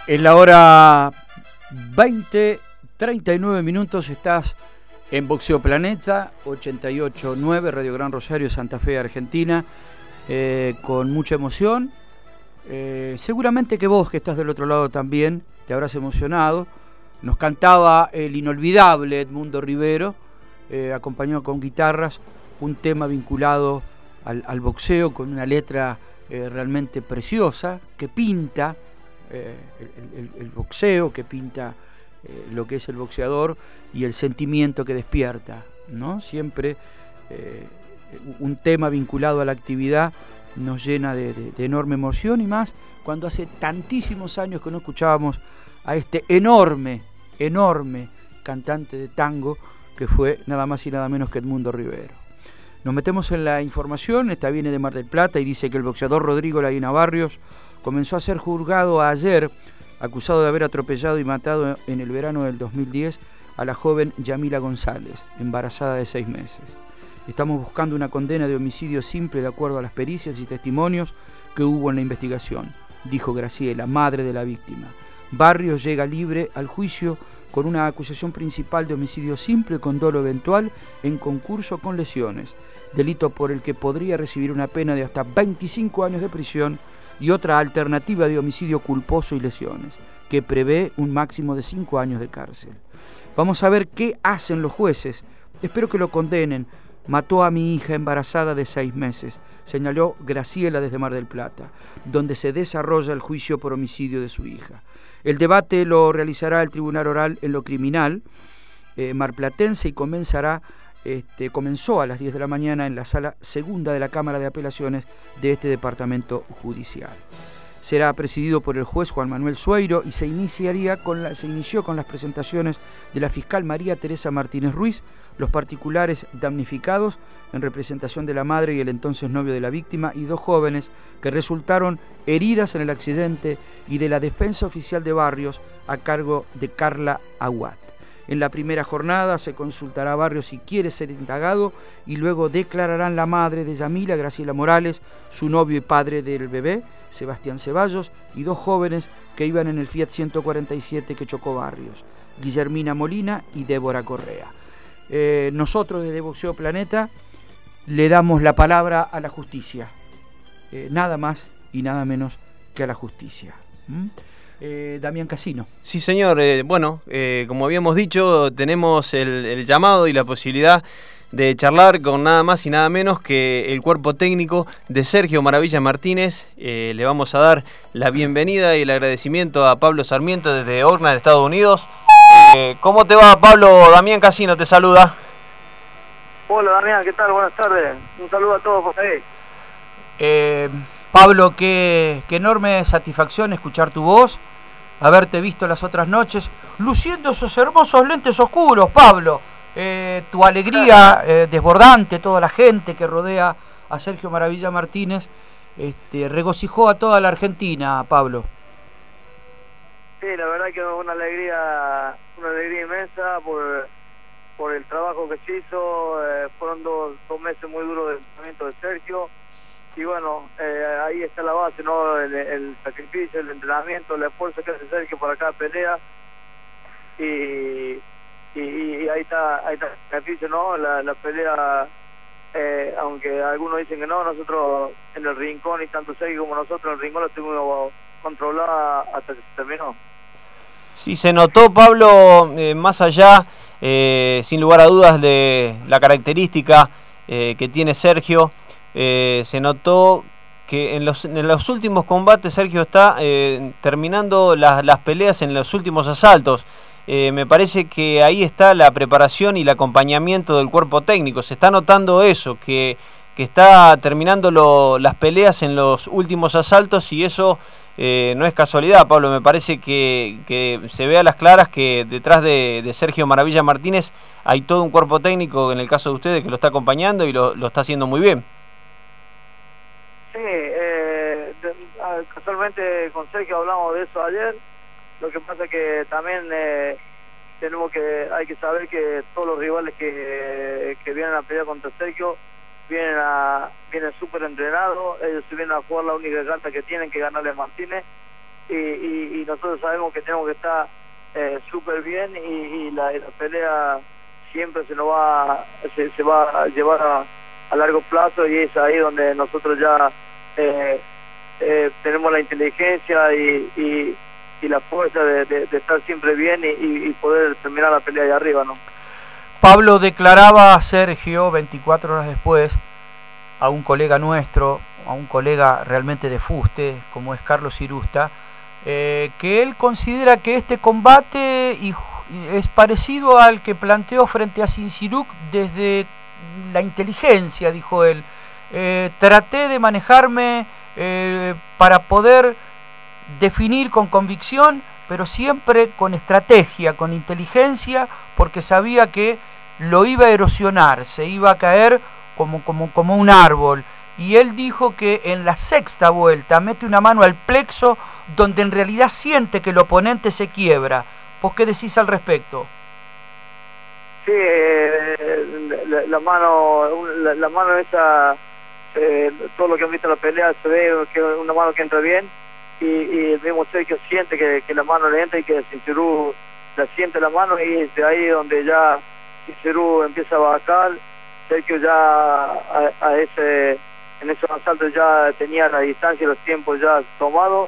En la hora 20, 39 minutos estás en Boxeo Planeta, 88.9, Radio Gran Rosario, Santa Fe, Argentina, eh, con mucha emoción eh, seguramente que vos que estás del otro lado también te habrás emocionado. Nos cantaba el inolvidable Edmundo Rivero, eh, acompañado con guitarras, un tema vinculado al, boxeo con una letra eh, realmente preciosa que pinta el, boxeo, que pinta lo que es el boxeador y el sentimiento que despierta. ¿no? Siempre un tema vinculado a la actividad nos llena de, enorme emoción y más cuando hace tantísimos años que no escuchábamos a este enorme, enorme cantante de tango que fue nada más y nada menos que Edmundo Rivero. Nos metemos en la información, esta viene de Mar del Plata y dice que el boxeador Rodrigo Laguina Barrios comenzó a ser juzgado ayer, acusado de haber atropellado y matado en el verano del 2010 a la joven Yamila González, embarazada de seis meses. Estamos buscando una condena de homicidio simple de acuerdo a las pericias y testimonios que hubo en la investigación, dijo Graciela, madre de la víctima. Barrios llega libre al juicio con una acusación principal de homicidio simple con dolo eventual en concurso con lesiones, delito por el que podría recibir una pena de hasta 25 años de prisión y otra alternativa de homicidio culposo y lesiones, que prevé un máximo de 5 años de cárcel. Vamos a ver qué hacen los jueces. Espero que lo condenen, Mató a mi hija embarazada de seis meses, señaló Graciela desde Mar del Plata, donde se desarrolla el juicio por homicidio de su hija. El debate lo realizará el Tribunal Oral en lo criminal eh, marplatense y comenzará, este, comenzó a las 10 de la mañana en la sala segunda de la Cámara de Apelaciones de este departamento judicial. Será presidido por el juez Juan Manuel Sueiro y se, iniciaría con la, se inició con las presentaciones de la fiscal María Teresa Martínez Ruiz, los particulares damnificados en representación de la madre y el entonces novio de la víctima y dos jóvenes que resultaron heridas en el accidente y de la defensa oficial de barrios a cargo de Carla Aguat. En la primera jornada se consultará a Barrio si quiere ser indagado y luego declararán la madre de Yamila, Graciela Morales, su novio y padre del bebé, Sebastián Ceballos, y dos jóvenes que iban en el Fiat 147 que chocó Barrios, Guillermina Molina y Débora Correa. Eh, nosotros desde Boxeo Planeta le damos la palabra a la justicia, eh, nada más y nada menos que a la justicia. Eh, Damián Casino. Sí, señor. Eh, bueno, eh, como habíamos dicho, tenemos el, llamado y la posibilidad de charlar con nada más y nada menos que el cuerpo técnico de Sergio Maravilla Martínez. le vamos a dar la bienvenida y el agradecimiento a Pablo Sarmiento desde Oakland, Estados Unidos. ¿Cómo te va, Pablo? Damián Casino te saluda. Hola, Damián, ¿qué tal? Buenas tardes. Un saludo a todos por ahí. Pablo, qué, enorme satisfacción escuchar tu voz, haberte visto las otras noches, luciendo esos hermosos lentes oscuros, Pablo. Eh, tu alegría eh, desbordante, toda la gente que rodea a Sergio Maravilla Martínez, este, regocijó a toda la Argentina, Pablo. Sí, la verdad que una alegría, una alegría inmensa por, por el trabajo que se hizo. Eh, fueron dos, dos meses muy duros de entrenamiento de Sergio y bueno, eh, ahí está la base, ¿no? El, sacrificio, el entrenamiento, el esfuerzo que hace Sergio por cada pelea y, y, ahí está ahí está el sacrificio, ¿no? La, pelea, eh, aunque algunos dicen que no, nosotros en el rincón y tanto Sergio como nosotros en el rincón lo tuvimos controlada hasta que se terminó. Sí, se notó, Pablo, eh, más allá, sin lugar a dudas, de la característica que tiene Sergio, eh, se notó que en los, en los, últimos combates Sergio está eh, terminando las, las, peleas en los últimos asaltos. Eh, me parece que ahí está la preparación y el acompañamiento del cuerpo técnico. Se está notando eso, que, está terminando lo, las peleas en los últimos asaltos y eso no es casualidad, Pablo. Me parece que, se ve a las claras que detrás de, Sergio Maravilla Martínez hay todo un cuerpo técnico, en el caso de ustedes, que lo está acompañando y lo está haciendo muy bien. Sí, eh, ah, casualmente con Sergio hablamos de eso ayer. Lo que pasa es que también eh, tenemos que hay que saber que todos los rivales que, que vienen a pelear contra Sergio vienen a vienen súper entrenados. Ellos vienen a jugar la única carta que tienen que ganarle a Martínez y, y, nosotros sabemos que tenemos que estar eh, súper bien y, la, pelea siempre se nos va se, se va a llevar a, a largo plazo y es ahí donde nosotros ya eh, eh, tenemos la inteligencia y, y, la fuerza de, estar siempre bien y, poder terminar la pelea de arriba, ¿no? Pablo declaraba a Sergio 24 horas después a un colega nuestro, a un colega realmente de fuste, como es Carlos Irusta, eh, que él considera que este combate es parecido al que planteó frente a Sinsiruk desde la inteligencia, dijo él. Eh, traté de manejarme eh, para poder definir con convicción, pero siempre con estrategia, con inteligencia, porque sabía que lo iba a erosionar, se iba a caer como, como, como un árbol. Y él dijo que en la sexta vuelta mete una mano al plexo donde en realidad siente que el oponente se quiebra. ¿Vos qué decís al respecto? Sí, eh, la, mano, la, la mano esa eh, todo lo que han visto en la pelea se ve que una mano que entra bien y, y el mismo Sergio siente que, la mano le entra y que Sincerú la siente la mano y es de ahí donde ya Sincerú empieza a bajar. Sergio ya a, ese en esos asaltos ya tenía la distancia y los tiempos ya tomados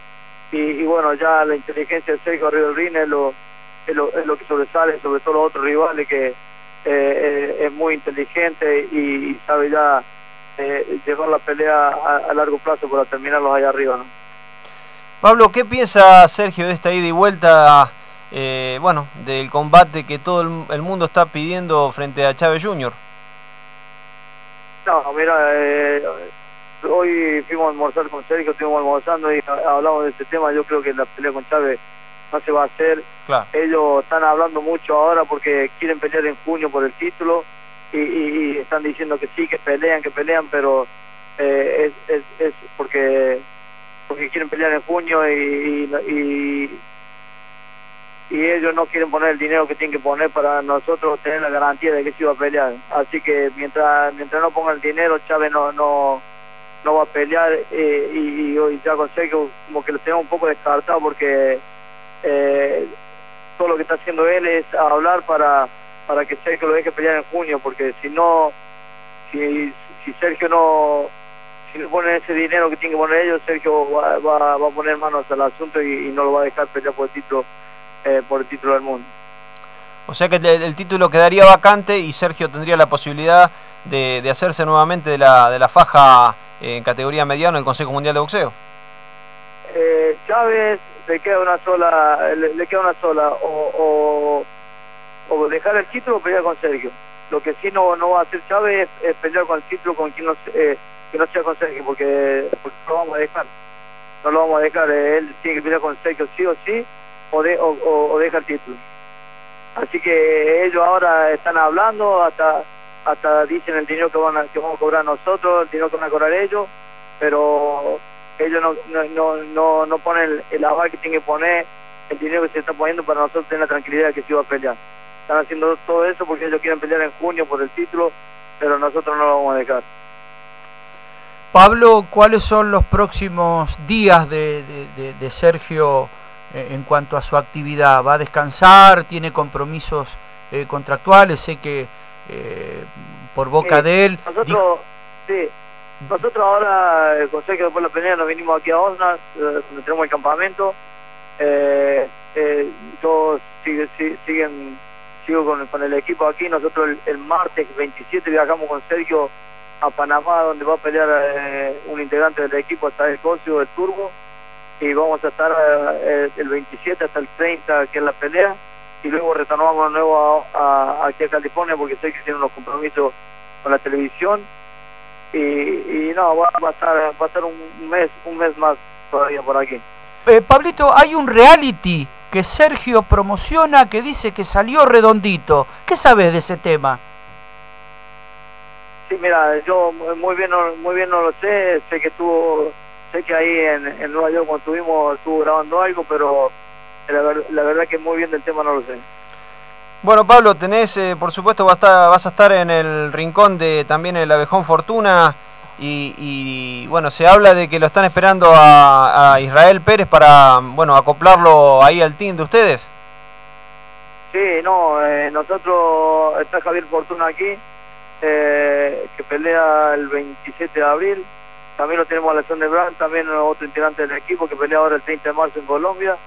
y, bueno ya la inteligencia de Sergio arriba del ring es lo, es lo, es lo que sobresale sobre todo los otros rivales que eh, eh, es muy inteligente y sabe ya eh, llevar la pelea a, largo plazo para terminarlos allá arriba. ¿no? Pablo, ¿qué piensa Sergio de esta ida y vuelta eh, bueno, del combate que todo el mundo está pidiendo frente a Chávez Jr. No, mira, eh, hoy fuimos a almorzar con Sergio, estuvimos almorzando y hablamos de ese tema. Yo creo que la pelea con Chávez no se va a hacer. Ellos están hablando mucho ahora porque quieren pelear en junio por el título y, están diciendo que sí, que pelean, que pelean, pero eh, es, es, es porque porque quieren pelear en junio y, y, y, ellos no quieren poner el dinero que tienen que poner para nosotros tener la garantía de que sí va a pelear. Así que mientras mientras no pongan el dinero, Chávez no no no va a pelear eh, y, hoy ya consejo como que lo tengo un poco descartado porque eh, todo lo que está haciendo él es hablar para para que Sergio lo deje pelear en junio porque si no si, si Sergio no si no ponen ese dinero que tienen que poner ellos Sergio va, va, a poner manos al asunto y, no lo va a dejar pelear por el título eh, por el título del mundo o sea que el, título quedaría vacante y Sergio tendría la posibilidad de, de hacerse nuevamente de la, de la faja en categoría mediano en el Consejo Mundial de Boxeo. Eh, Chávez le queda una sola, le, queda una sola, o, o, dejar el título o pelear con Sergio. Lo que sí no, no va a hacer Chávez es, pelear con el título con quien no, eh, que no sea con Sergio, porque, no lo vamos a dejar. No lo vamos a dejar, eh, él tiene que pelear con Sergio sí o sí, o, de, o, o deja el título. Así que ellos ahora están hablando hasta hasta dicen el dinero que, van a, que vamos a cobrar nosotros, el dinero que van a cobrar ellos, pero ellos no, no, no, no ponen el, aval que tienen que poner, el dinero que se está poniendo para nosotros tener la tranquilidad de que se va a pelear. Están haciendo todo eso porque ellos quieren pelear en junio por el título, pero nosotros no lo vamos a dejar. Pablo, ¿cuáles son los próximos días de, de, de Sergio eh, en cuanto a su actividad? ¿Va a descansar? ¿Tiene compromisos eh, contractuales? Sé que eh, por boca de él. Nosotros, sí, nosotros ahora, el Consejo de la pelea, nos vinimos aquí a Osna, eh, donde tenemos el campamento. Eh, eh, todos sigue, siguen, sigo con, con, el equipo aquí. Nosotros el, martes 27 viajamos con Sergio a Panamá, donde va a pelear eh, un integrante del equipo, hasta el Cocio, del Turbo. Y vamos a estar el 27 hasta el 30, que es la pelea y luego retornamos de nuevo a, aquí a California porque sé que tiene unos compromisos con la televisión y, y no va, a estar va a estar un mes un mes más todavía por aquí eh, Pablito hay un reality que Sergio promociona que dice que salió redondito ¿qué sabes de ese tema? Sí mira yo muy bien muy bien no lo sé sé que estuvo sé que ahí en, en Nueva York cuando estuvimos estuvo grabando algo pero la, verdad que muy bien del tema no lo sé. Bueno, Pablo, tenés, eh, por supuesto, vas a, estar, a en el rincón de también el Abejón Fortuna. Y, bueno, se habla de que lo están esperando a, Israel Pérez para, bueno, acoplarlo ahí al team de ustedes. Sí, no, eh, nosotros, está Javier Fortuna aquí, eh, que pelea el 27 de abril. También lo tenemos a de Brand, también otro integrante del equipo que pelea ahora el 30 de marzo en Colombia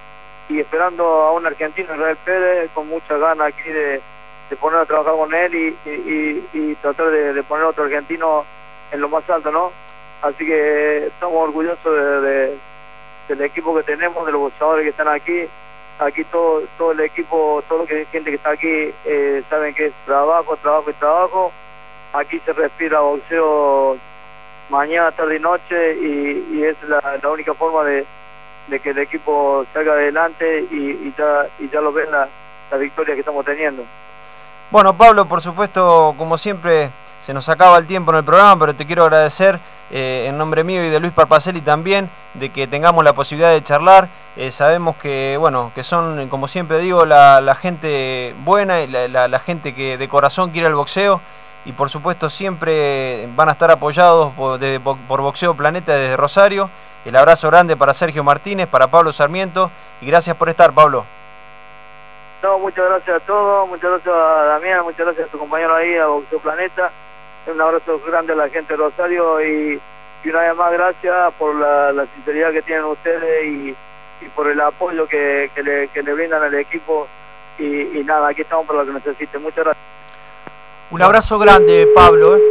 y esperando a un argentino, Israel Pérez, con muchas ganas aquí de, poner a trabajar con él y, y, tratar de, poner a otro argentino en lo más alto, ¿no? Así que estamos orgullosos de, del equipo que tenemos, de los boxeadores que están aquí. Aquí todo todo el equipo, todo lo que gente que está aquí eh, saben que es trabajo, trabajo y trabajo. Aquí se respira boxeo mañana, tarde y noche y, y es la, la única forma de, de que el equipo salga adelante y, ya, y ya lo ven la, la victoria que estamos teniendo. Bueno, Pablo, por supuesto, como siempre, se nos acaba el tiempo en el programa, pero te quiero agradecer eh, en nombre mío y de Luis Parpacelli también de que tengamos la posibilidad de charlar. Eh, sabemos que, bueno, que son, como siempre digo, la, la gente buena y la, la, gente que de corazón quiere el boxeo. Y por supuesto siempre van a estar apoyados por, Boxeo Planeta desde Rosario. El abrazo grande para Sergio Martínez, para Pablo Sarmiento y gracias por estar, Pablo. No, muchas gracias a todos, muchas gracias a Damián, muchas gracias a tu compañero ahí, a Boxeo Planeta. Un abrazo grande a la gente de Rosario y, una vez más gracias por la, sinceridad que tienen ustedes y, por el apoyo que, le, que, le, brindan al equipo. Y, y, nada, aquí estamos para lo que necesiten. Muchas gracias. Un abrazo grande, Pablo. Eh.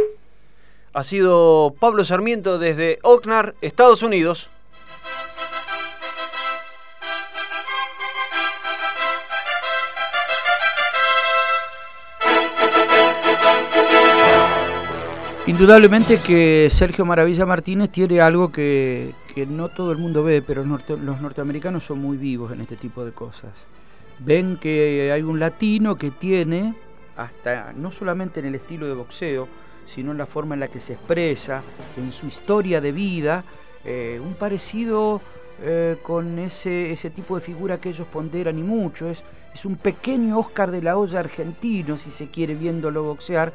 Ha sido Pablo Sarmiento desde Oaknar, Estados Unidos. Indudablemente que Sergio Maravilla Martínez tiene algo que, que no todo el mundo ve, pero los norteamericanos son muy vivos en este tipo de cosas. Ven que hay un latino que tiene hasta no solamente en el estilo de boxeo, sino en la forma en la que se expresa, en su historia de vida, eh, un parecido eh, con ese, ese tipo de figura que ellos ponderan y mucho. Es, es un pequeño Oscar de la olla argentino, si se quiere viéndolo boxear,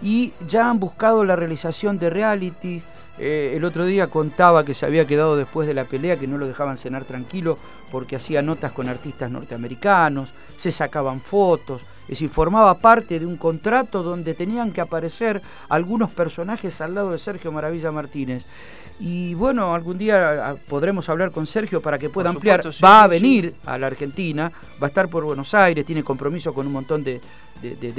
y ya han buscado la realización de reality. Eh, el otro día contaba que se había quedado después de la pelea, que no lo dejaban cenar tranquilo porque hacía notas con artistas norteamericanos, se sacaban fotos, es decir, formaba parte de un contrato donde tenían que aparecer algunos personajes al lado de Sergio Maravilla Martínez. Y bueno, algún día ah, podremos hablar con Sergio para que pueda ampliar. va a venir a la Argentina, va a estar por Buenos Aires, tiene compromiso con un montón de,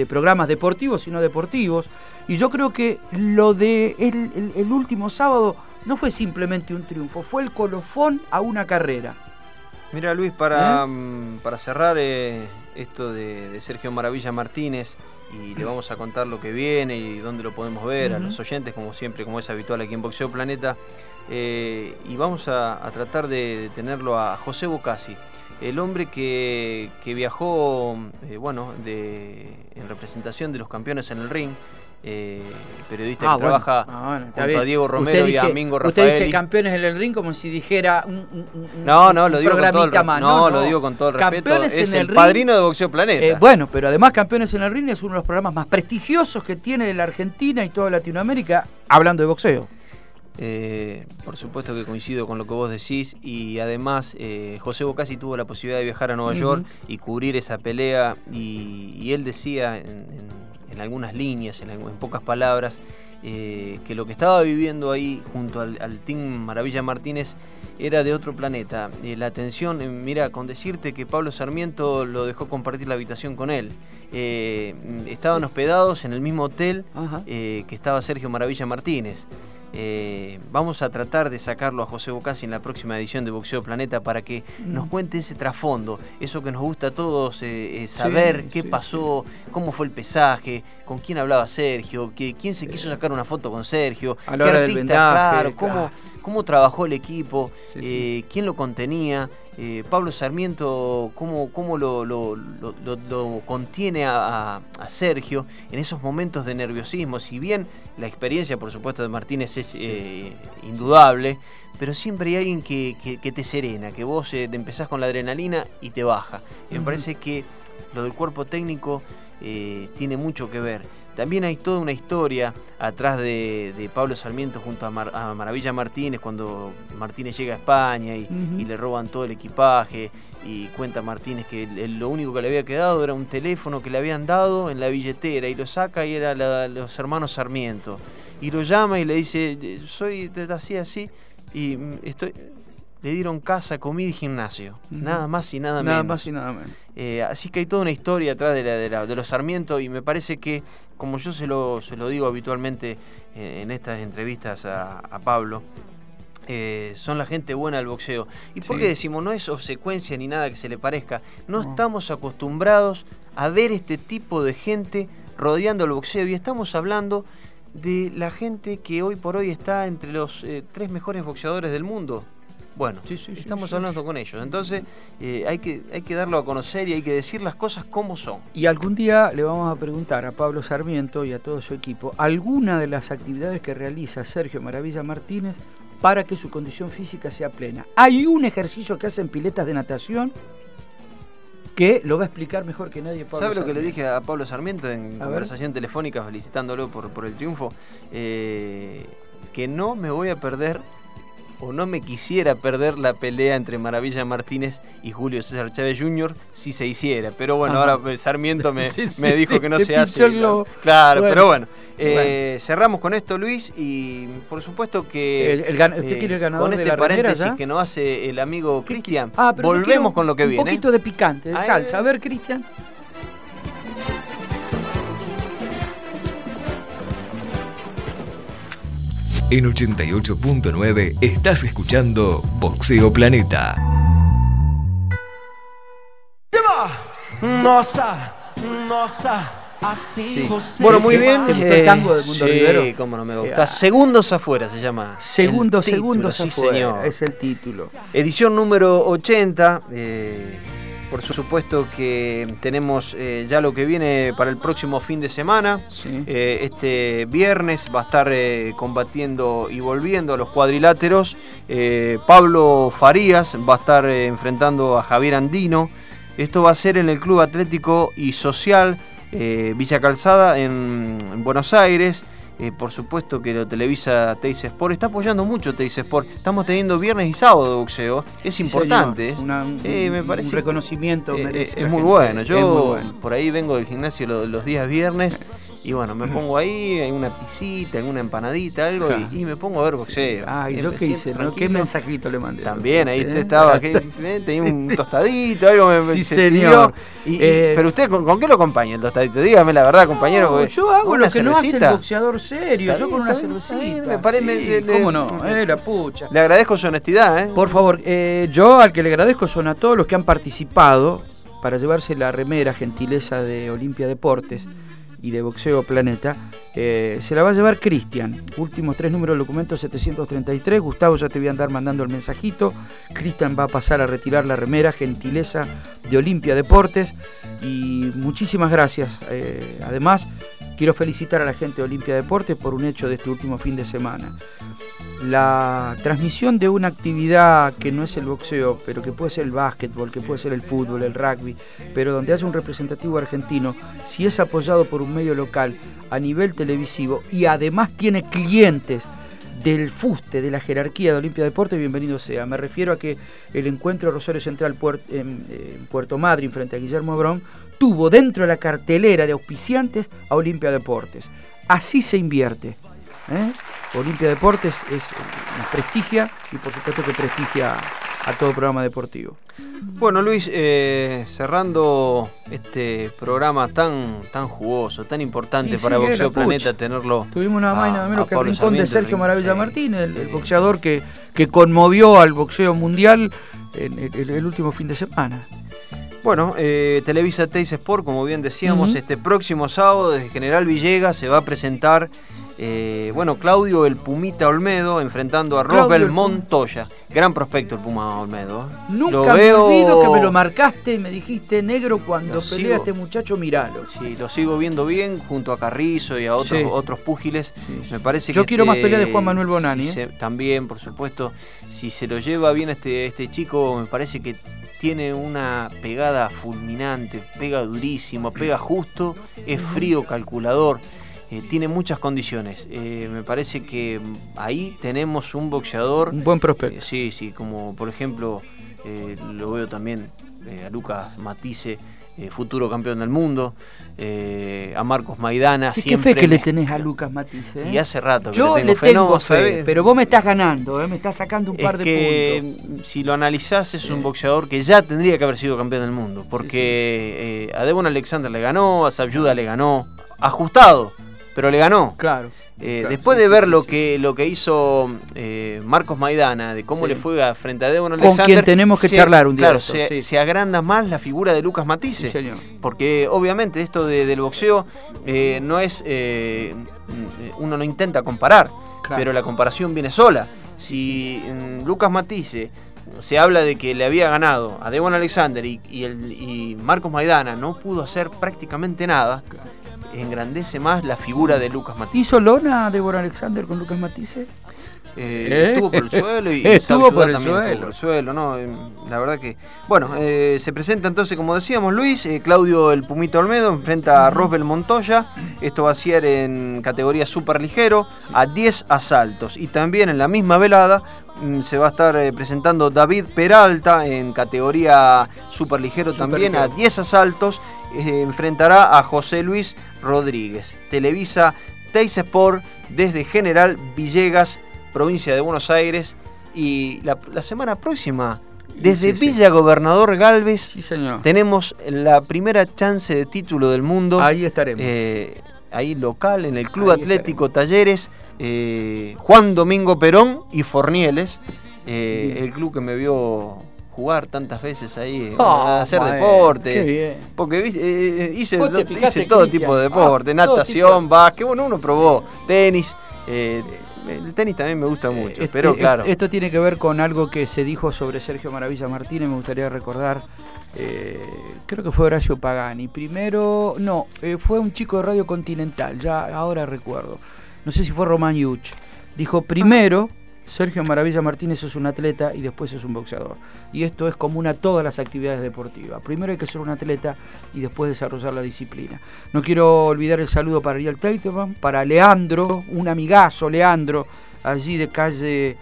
programas deportivos y no deportivos. Y yo creo que lo de el, último sábado no fue simplemente un triunfo, fue el colofón a una carrera. Mira Luis, para, ¿Eh? mm, para cerrar eh, esto de Sergio Maravilla Martínez, y le vamos a contar lo que viene y dónde lo podemos ver a los oyentes, como siempre, como es habitual aquí en Boxeo Planeta. Eh, y vamos a, tratar de, tenerlo a José Bocasi, el hombre que, viajó eh, bueno, de, en representación de los campeones en el ring, eh, periodista ah, que trabaja ah, junto a Diego Romero y a Mingo Rafael. Usted dice campeones en el ring como si dijera un, no, no, lo digo con todo el, No, lo digo con todo el respeto. Es el, padrino de Boxeo Planeta. Eh, bueno, pero además Campeones en el ring es uno de los programas más prestigiosos que tiene la Argentina y toda Latinoamérica hablando de boxeo. Eh, por supuesto que coincido con lo que vos decís y además eh, José Bocasi tuvo la posibilidad de viajar a Nueva York y cubrir esa pelea y, él decía en en algunas líneas, en, pocas palabras, eh, que lo que estaba viviendo ahí junto al, Team Maravilla Martínez era de otro planeta. Eh, la atención, eh, mira, con decirte que Pablo Sarmiento lo dejó compartir la habitación con él. estaban hospedados en el mismo hotel que estaba Sergio Maravilla Martínez. Eh, vamos a tratar de sacarlo a José Bocasi en la próxima edición de Boxeo Planeta para que nos mm. cuente ese trasfondo, eso que nos gusta a todos, eh, eh, saber qué pasó, cómo fue el pesaje, con quién hablaba Sergio, quién se quiso sacar una foto con Sergio, qué artista, claro, cómo, cómo trabajó el equipo, quién lo contenía. Eh, Pablo Sarmiento, cómo, cómo lo, lo, contiene a, Sergio en esos momentos de nerviosismo. Si bien la experiencia, por supuesto, de Martínez es eh, indudable, pero siempre hay alguien que, te serena, que vos eh, empezás con la adrenalina y te baja. Y me parece que lo del cuerpo técnico tiene mucho que ver. También hay toda una historia atrás de, Pablo Sarmiento junto a, Maravilla Martínez cuando Martínez llega a España y, le roban todo el equipaje y cuenta Martínez que lo único que le había quedado era un teléfono que le habían dado en la billetera y lo saca y era los hermanos Sarmiento y lo llama y le dice soy así así y mm, estoy le dieron casa, comida y gimnasio. Nada más y nada, nada menos. más y nada menos. Eh, así que hay toda una historia atrás de, la, de, los Sarmiento y me parece que, como yo se lo, se lo digo habitualmente eh, en estas entrevistas a, Pablo, eh, son la gente buena del boxeo. ¿Y por qué decimos? No es obsecuencia ni nada que se le parezca. No, estamos acostumbrados a ver este tipo de gente rodeando el boxeo y estamos hablando de la gente que hoy por hoy está entre los tres mejores boxeadores del mundo. Bueno, estamos hablando con ellos. Entonces eh, hay, que, hay que darlo a conocer y hay que decir las cosas como son. Y algún día le vamos a preguntar a Pablo Sarmiento y a todo su equipo alguna de las actividades que realiza Sergio Maravilla Martínez para que su condición física sea plena. Hay un ejercicio que hacen piletas de natación que lo va a explicar mejor que nadie. Pablo ¿Sabe lo que le dije a Pablo Sarmiento en conversación telefónica felicitándolo por, por el triunfo? Eh, que no me voy a perder o no me quisiera perder la pelea entre Maravilla Martínez y Julio César Chávez Jr. si se hiciera. Pero bueno, ahora Sarmiento me, me dijo que no se hace. Claro, pero eh, bueno, cerramos con esto, Luis, y por supuesto que. ¿Usted quiere el ganador con este de paréntesis que nos hace el amigo Cristian, ah, volvemos con lo que viene. Un poquito de picante, de salsa. A ver, Cristian. En 88.9 estás escuchando Boxeo Planeta. Nossa, nossa, Sí. Bueno, muy ¿Te- bien. ¿Te gustó el tango del Mundo sí, Rivero? cómo no me Eh, gusta. Segundos afuera se llama. Segundos, segundos sí, afuera, señor. es el título. Edición número 80. eh, por supuesto que tenemos eh, ya lo que viene para el próximo fin de semana. Sí. Eh, este viernes va a estar eh, combatiendo y volviendo a los cuadriláteros. Pablo Farías va a estar enfrentando a Javier Andino. Esto va a ser en el Club Atlético y Social Villa Calzada en, en Buenos Aires. Eh, por supuesto que lo televisa Teis Sport. Está apoyando mucho Teis Sport. Estamos teniendo viernes y sábado de boxeo. Es Sí, importante. ¿eh? Una- un, Eh, me parece un reconocimiento. Eh, eh, es muy bueno. Yo Es muy bueno. por ahí vengo del gimnasio lo- los, días viernes y bueno, me pongo ahí, hay una pisita, alguna empanadita, algo y, y me pongo a ver boxeo. Ay, Eh, ¿yo qué hice? ¿no? ¿Qué mensajito le mandé? También, ahí ¿Eh? usted estaba, que, eh, tenía un Sí. tostadito, algo me, Sí, se señor. pidió. Y- y- Eh, pero usted, ¿con, con qué lo acompaña el tostadito? Dígame la verdad, compañero. No, yo hago ¿con una lo que no hace el cervecita? boxeador serio. Yo con una cervecita. me parece- sí, le- le- ¿Cómo no? Eh, la pucha. Le agradezco su honestidad, ¿eh? Por favor, eh, yo al que le agradezco son a todos los que han participado para llevarse la remera gentileza de Olimpia Deportes y de Boxeo Planeta. Eh, se la va a llevar Cristian. Últimos tres números del documento 733. Gustavo, ya te voy a andar mandando el mensajito. Cristian va a pasar a retirar la remera gentileza de Olimpia Deportes. Y muchísimas gracias. Eh, además, quiero felicitar a la gente de Olimpia Deportes por un hecho de este último fin de semana la transmisión de una actividad que no es el boxeo, pero que puede ser el básquetbol, que puede ser el fútbol, el rugby, pero donde haya un representativo argentino, si es apoyado por un medio local a nivel televisivo y además tiene clientes del fuste, de la jerarquía de Olimpia Deportes, bienvenido sea. Me refiero a que el encuentro de Rosario Central en, en Puerto Madryn frente a Guillermo Brón tuvo dentro de la cartelera de auspiciantes a Olimpia Deportes. Así se invierte. ¿eh? Olimpia Deportes es nos prestigia y por supuesto que prestigia a todo programa deportivo. Bueno, Luis, eh, cerrando este programa tan tan jugoso, tan importante Y para Boxeo. Planeta tenerlo. Tuvimos nada más y nada menos que el rincón de Sergio Maravilla sí. Martínez, el, boxeador que, que conmovió al boxeo mundial en el, último fin de semana. Bueno, eh, Televisa Teis Sport, como bien decíamos, este próximo sábado desde General Villegas se va a presentar, eh, bueno, Claudio el Pumita Olmedo enfrentando a Claudio Rosbel Montoya. Gran prospecto el Puma Olmedo. ¿eh? Nunca me olvido que me lo marcaste y me dijiste negro cuando Lo pelea sigo. este muchacho, miralo. Sí, lo sigo viendo bien junto a Carrizo y a otros, Sí. otros púgiles. Sí, sí. Me parece Yo que quiero más este, pelea de Juan Manuel Bonani, si ¿eh? se- también, por supuesto, si se lo lleva bien este, este chico, me parece que tiene una pegada fulminante, pega durísimo, pega justo, es frío, calculador, eh, tiene muchas condiciones. Eh, me parece que ahí tenemos un boxeador. Un buen eh, prospecto. sí, sí, como por ejemplo, eh, lo veo también eh, a Lucas Matisse. eh, futuro campeón del mundo, eh, a Marcos Maidana. Sí, qué fe que le tenés a Lucas Matisse. ¿eh? y hace rato que Yo le tengo le fe, no, pero vos me estás ganando, ¿eh? me estás sacando un es par de que puntos. si lo analizás es Sí. un boxeador que ya tendría que haber sido campeón del mundo, porque eh, a Devon Alexander le ganó, a Sabyuda le ganó, ajustado, pero le ganó. Claro. Eh, claro, después sí, de ver sí, lo que lo que hizo eh, Marcos Maidana, de cómo le fue a- frente a Devon Con Alexander, quien tenemos que charlar un día Claro, se, agranda más la figura de Lucas Matisse. Señor. Porque obviamente esto de- del boxeo eh, no es. eh, mm, uno no intenta comparar, Claro. pero la comparación viene sola. Si mm, Lucas Matisse se habla de que le había ganado a Devon Alexander y, y el, y Marcos Maidana no pudo hacer prácticamente nada, engrandece más la figura de Lucas Matisse. ¿Hizo lona Débora Alexander con Lucas Matisse? Eh, ¿Eh? Estuvo por el suelo y Estuvo por el también estuvo suelo. por el suelo, ¿no? Eh, La verdad que. Bueno, eh, se presenta entonces, como decíamos, Luis, eh, Claudio el Pumito Olmedo enfrenta a Rosbel Montoya. Esto va a ser en categoría super ligero, a 10 asaltos. Y también en la misma velada se va a estar eh, presentando David Peralta en categoría super ligero también a Superligero. 10 asaltos. Eh, enfrentará a José Luis Rodríguez. Televisa Teis Sport desde General Villegas, provincia de Buenos Aires. Y la, la semana próxima, desde Sí, sí. Villa Gobernador Galvez, señor. tenemos la primera chance de título del mundo. Ahí estaremos. eh, ahí local, en el Club Ahí Atlético Talleres, eh, Juan Domingo Perón y Fornieles, eh, el club que me vio jugar tantas veces ahí, Ah, a hacer bueno, deporte. qué bien. Porque. Eh, eh, hice, hice todo Cristian. tipo de Ah, deporte, natación, básquet, bueno, uno probó tenis. eh, El tenis también me gusta mucho, Eh, pero este- claro. Esto tiene que ver con algo que se dijo sobre Sergio Maravilla Martínez, me gustaría recordar. Eh, creo que fue Horacio Pagani. Primero, no, eh, fue un chico de Radio Continental, ya ahora recuerdo. No sé si fue Román Yuch. Dijo, primero, Sergio Maravilla Martínez es un atleta y después es un boxeador. Y esto es común a todas las actividades deportivas. Primero hay que ser un atleta y después desarrollar la disciplina. No quiero olvidar el saludo para Ariel Teitelman, para Leandro, un amigazo Leandro, allí de calle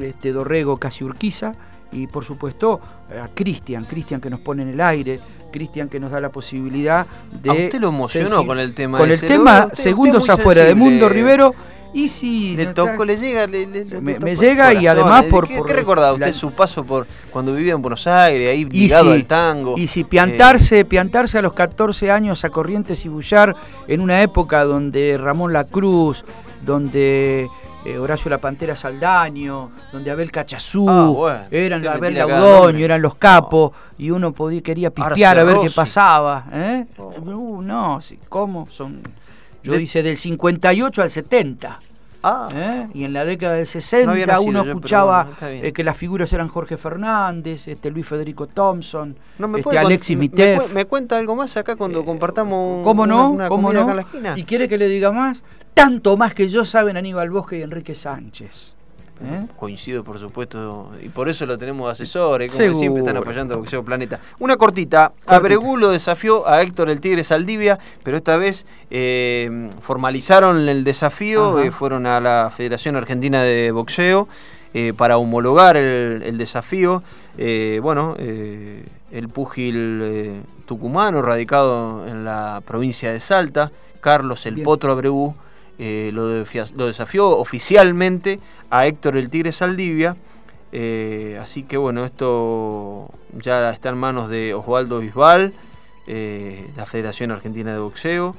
este, Dorrego, casi Urquiza. Y por supuesto a Cristian, Cristian que nos pone en el aire, Cristian que nos da la posibilidad de... A usted lo emocionó con el tema Con el tema usted- Segundos afuera de sensible. Mundo Rivero. Y si Le tocó, le llega, le, le- le Me- llega y además ¿De por- ¿Qué, por qué recordaba usted la- su paso por cuando vivía en Buenos Aires, ahí ligado si- al tango? Y si Eh, piantarse, piantarse a los 14 años a Corrientes y Bullar en una época donde Ramón La Cruz, donde eh, Horacio La Pantera Saldaño, donde Abel Cachazú, Ah, bueno, eran Abel Laudoño, eran los capos, y uno podía, quería pispear a ver qué pasaba. ¿eh? Oh. Uh, no, sí, ¿cómo? Son, yo De- hice del 58 al 70. Ah, ¿eh? Y en la década del 60 No nacido uno yo, escuchaba bueno, eh, que las figuras eran Jorge Fernández, este Luis Federico Thompson, no me este, Alexis me- me, cuenta algo más acá cuando compartamos ¿Cómo una, no? una ¿Cómo comida no? acá en la esquina? ¿Y quiere que le diga más? Tanto más que yo saben Aníbal Bosque y Enrique Sánchez. ¿Eh? Coincido, por supuesto, y por eso lo tenemos de asesores, como Seguro. siempre están apoyando a Boxeo Planeta. Una cortita, Abregú lo desafió a Héctor el Tigre Saldivia, pero esta vez eh, formalizaron el desafío, eh, fueron a la Federación Argentina de Boxeo eh, para homologar el, el desafío. Eh, bueno, eh, el púgil eh, tucumano, radicado en la provincia de Salta, Carlos el Bien. Potro Abregú, eh, lo, desafió oficialmente a Héctor el Tigre Saldivia. Eh, así que bueno, esto ya está en manos de Osvaldo Bisbal, eh, la Federación Argentina de Boxeo.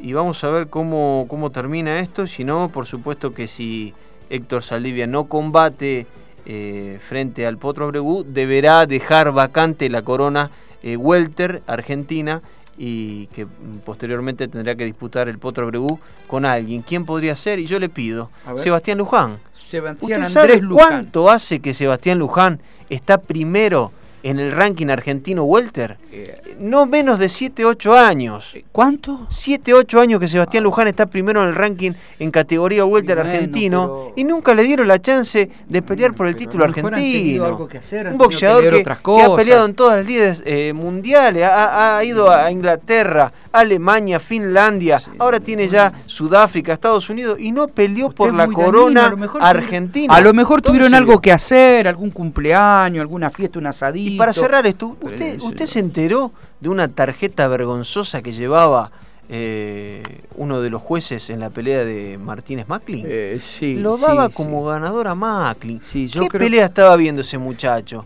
Y vamos a ver cómo, cómo termina esto. Si no, por supuesto que si Héctor Saldivia no combate frente al Potro Abregú, deberá dejar vacante la corona Welter Argentina y que posteriormente tendrá que disputar el Potro Abregú con alguien. ¿Quién podría ser? Y yo le pido. Sebastián Luján. Sebastián ¿Usted Andrés sabe Luján. cuánto hace que Sebastián Luján está primero en el ranking argentino Welter? Eh, No menos de 7, 8 años. ¿Cuánto? 7, 8 años que Sebastián Luján está primero en el ranking en categoría welter Bueno, argentino pero- y nunca le dieron la chance de pelear por el Pero título argentino. algo que hacer, han Un boxeador que ha peleado en todas las líderes eh, mundiales, ha, ha ido a Inglaterra, Alemania, Finlandia, Sí, ahora tiene ya Sudáfrica, Estados Unidos y no peleó por la corona a lo mejor tuvieron- argentina. A lo mejor ¿Dónde tuvieron algo que hacer, algún cumpleaños, alguna fiesta, un asadito. Y para cerrar esto, ¿usted, usted se enteró de una tarjeta vergonzosa que llevaba eh, uno de los jueces en la pelea de Martínez Macklin? Eh, sí, Lo daba sí. como ganador a Macklin. Sí, yo ¿Qué creo- pelea estaba viendo ese muchacho?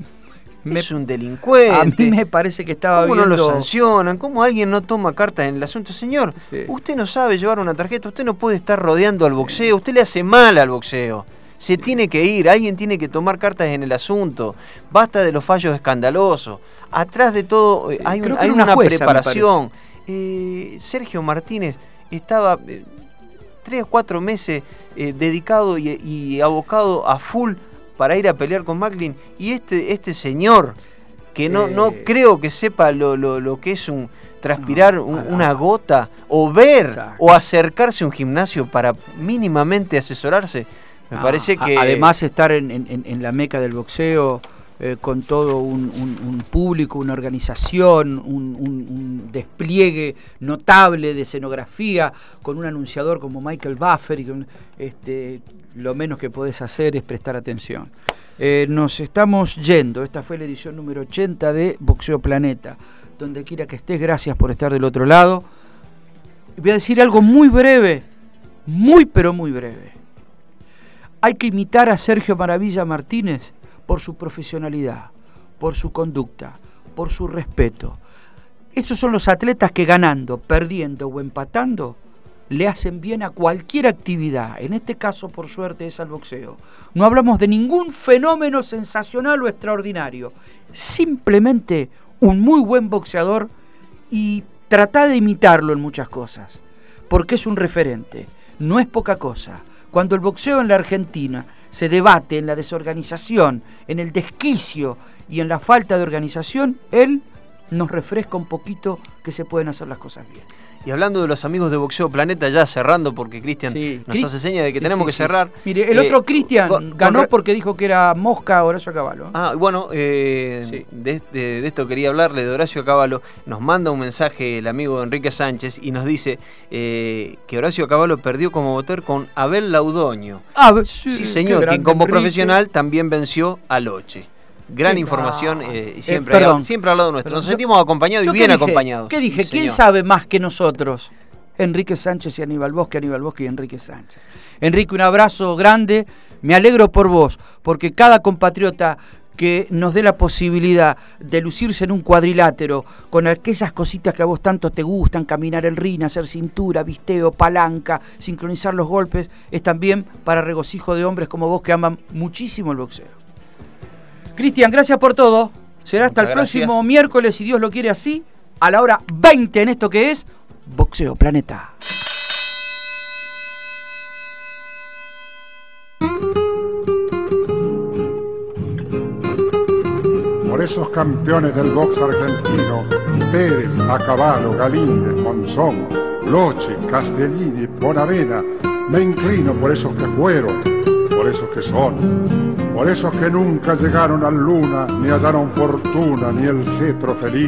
Me- es un A delincuente. mí me parece que estaba ¿Cómo no lo sancionan? ¿Cómo alguien no toma cartas en el asunto? Señor, Sí. usted no sabe llevar una tarjeta, usted no puede estar rodeando al boxeo, usted le hace mal al boxeo. Se tiene que ir, alguien tiene que tomar cartas en el asunto. Basta de los fallos escandalosos. Atrás de todo eh, Sí, hay, un- hay una una, jueza, me preparación. Eh, Sergio Martínez estaba eh, tres o cuatro meses eh, dedicado y, y abocado a full para ir a pelear con Macklin. Y este, este señor, que no, no Eh. creo que sepa lo, lo- lo que es un transpirar No, un- una gota o ver Exacto. o acercarse a un gimnasio para mínimamente asesorarse, me Ah, parece que... Además estar en, en- en- en la meca del boxeo eh, con todo un, un- un público, una organización, un, despliegue notable de escenografía, con un anunciador como Michael Buffer, y con- este, lo menos que podés hacer es prestar atención. Eh, nos estamos yendo, esta fue la edición número 80 de Boxeo Planeta. Donde quiera que estés, gracias por estar del otro lado. Voy a decir algo muy breve, muy pero muy breve. Hay que imitar a Sergio Maravilla Martínez por su profesionalidad, por su conducta, por su respeto. Estos son los atletas que ganando, perdiendo o empatando le hacen bien a cualquier actividad. En este caso, por suerte, es al boxeo. No hablamos de ningún fenómeno sensacional o extraordinario. Simplemente un muy buen boxeador y trata de imitarlo en muchas cosas. Porque es un referente. No es poca cosa. Cuando el boxeo en la Argentina se debate en la desorganización, en el desquicio y en la falta de organización, él nos refresca un poquito que se pueden hacer las cosas bien. Y hablando de los amigos de Boxeo Planeta, ya cerrando, porque Cristian nos hace seña de que tenemos que cerrar. Mire, el otro eh, Cristian ganó porque dijo que era Mosca Horacio Caballo. Ah, bueno, eh, de, esto quería hablarle de Horacio Caballo. Nos manda un mensaje el amigo Enrique Sánchez y nos dice eh, que Horacio Caballo perdió como votar con Abel Laudoño. Ah, sí, señor, quien como profesional también venció a Loche gran información eh, y siempre, eh, siempre al lado nuestro. Nos sentimos acompañados y bien acompañados. ¿Qué dije? ¿Quién sabe más que nosotros? Enrique Sánchez y Aníbal Bosque, Aníbal Bosque y Enrique Sánchez. Enrique, un abrazo grande. Me alegro por vos, porque cada compatriota que nos dé la posibilidad de lucirse en un cuadrilátero con aquellas cositas que a vos tanto te gustan, caminar el rin, hacer cintura, visteo, palanca, sincronizar los golpes, es también para regocijo de hombres como vos que aman muchísimo el boxeo. Cristian, gracias por todo. Será hasta el próximo miércoles, si Dios lo quiere así, a la hora 20 en esto que es Boxeo Planeta. Por esos campeones del box argentino, Pérez, Acabalo, Galíndez, Monzón, Loche, Castellini, Bonavena, me inclino por esos que fueron, por esos que son por esos que nunca llegaron a luna, ni hallaron fortuna, ni el cetro feliz.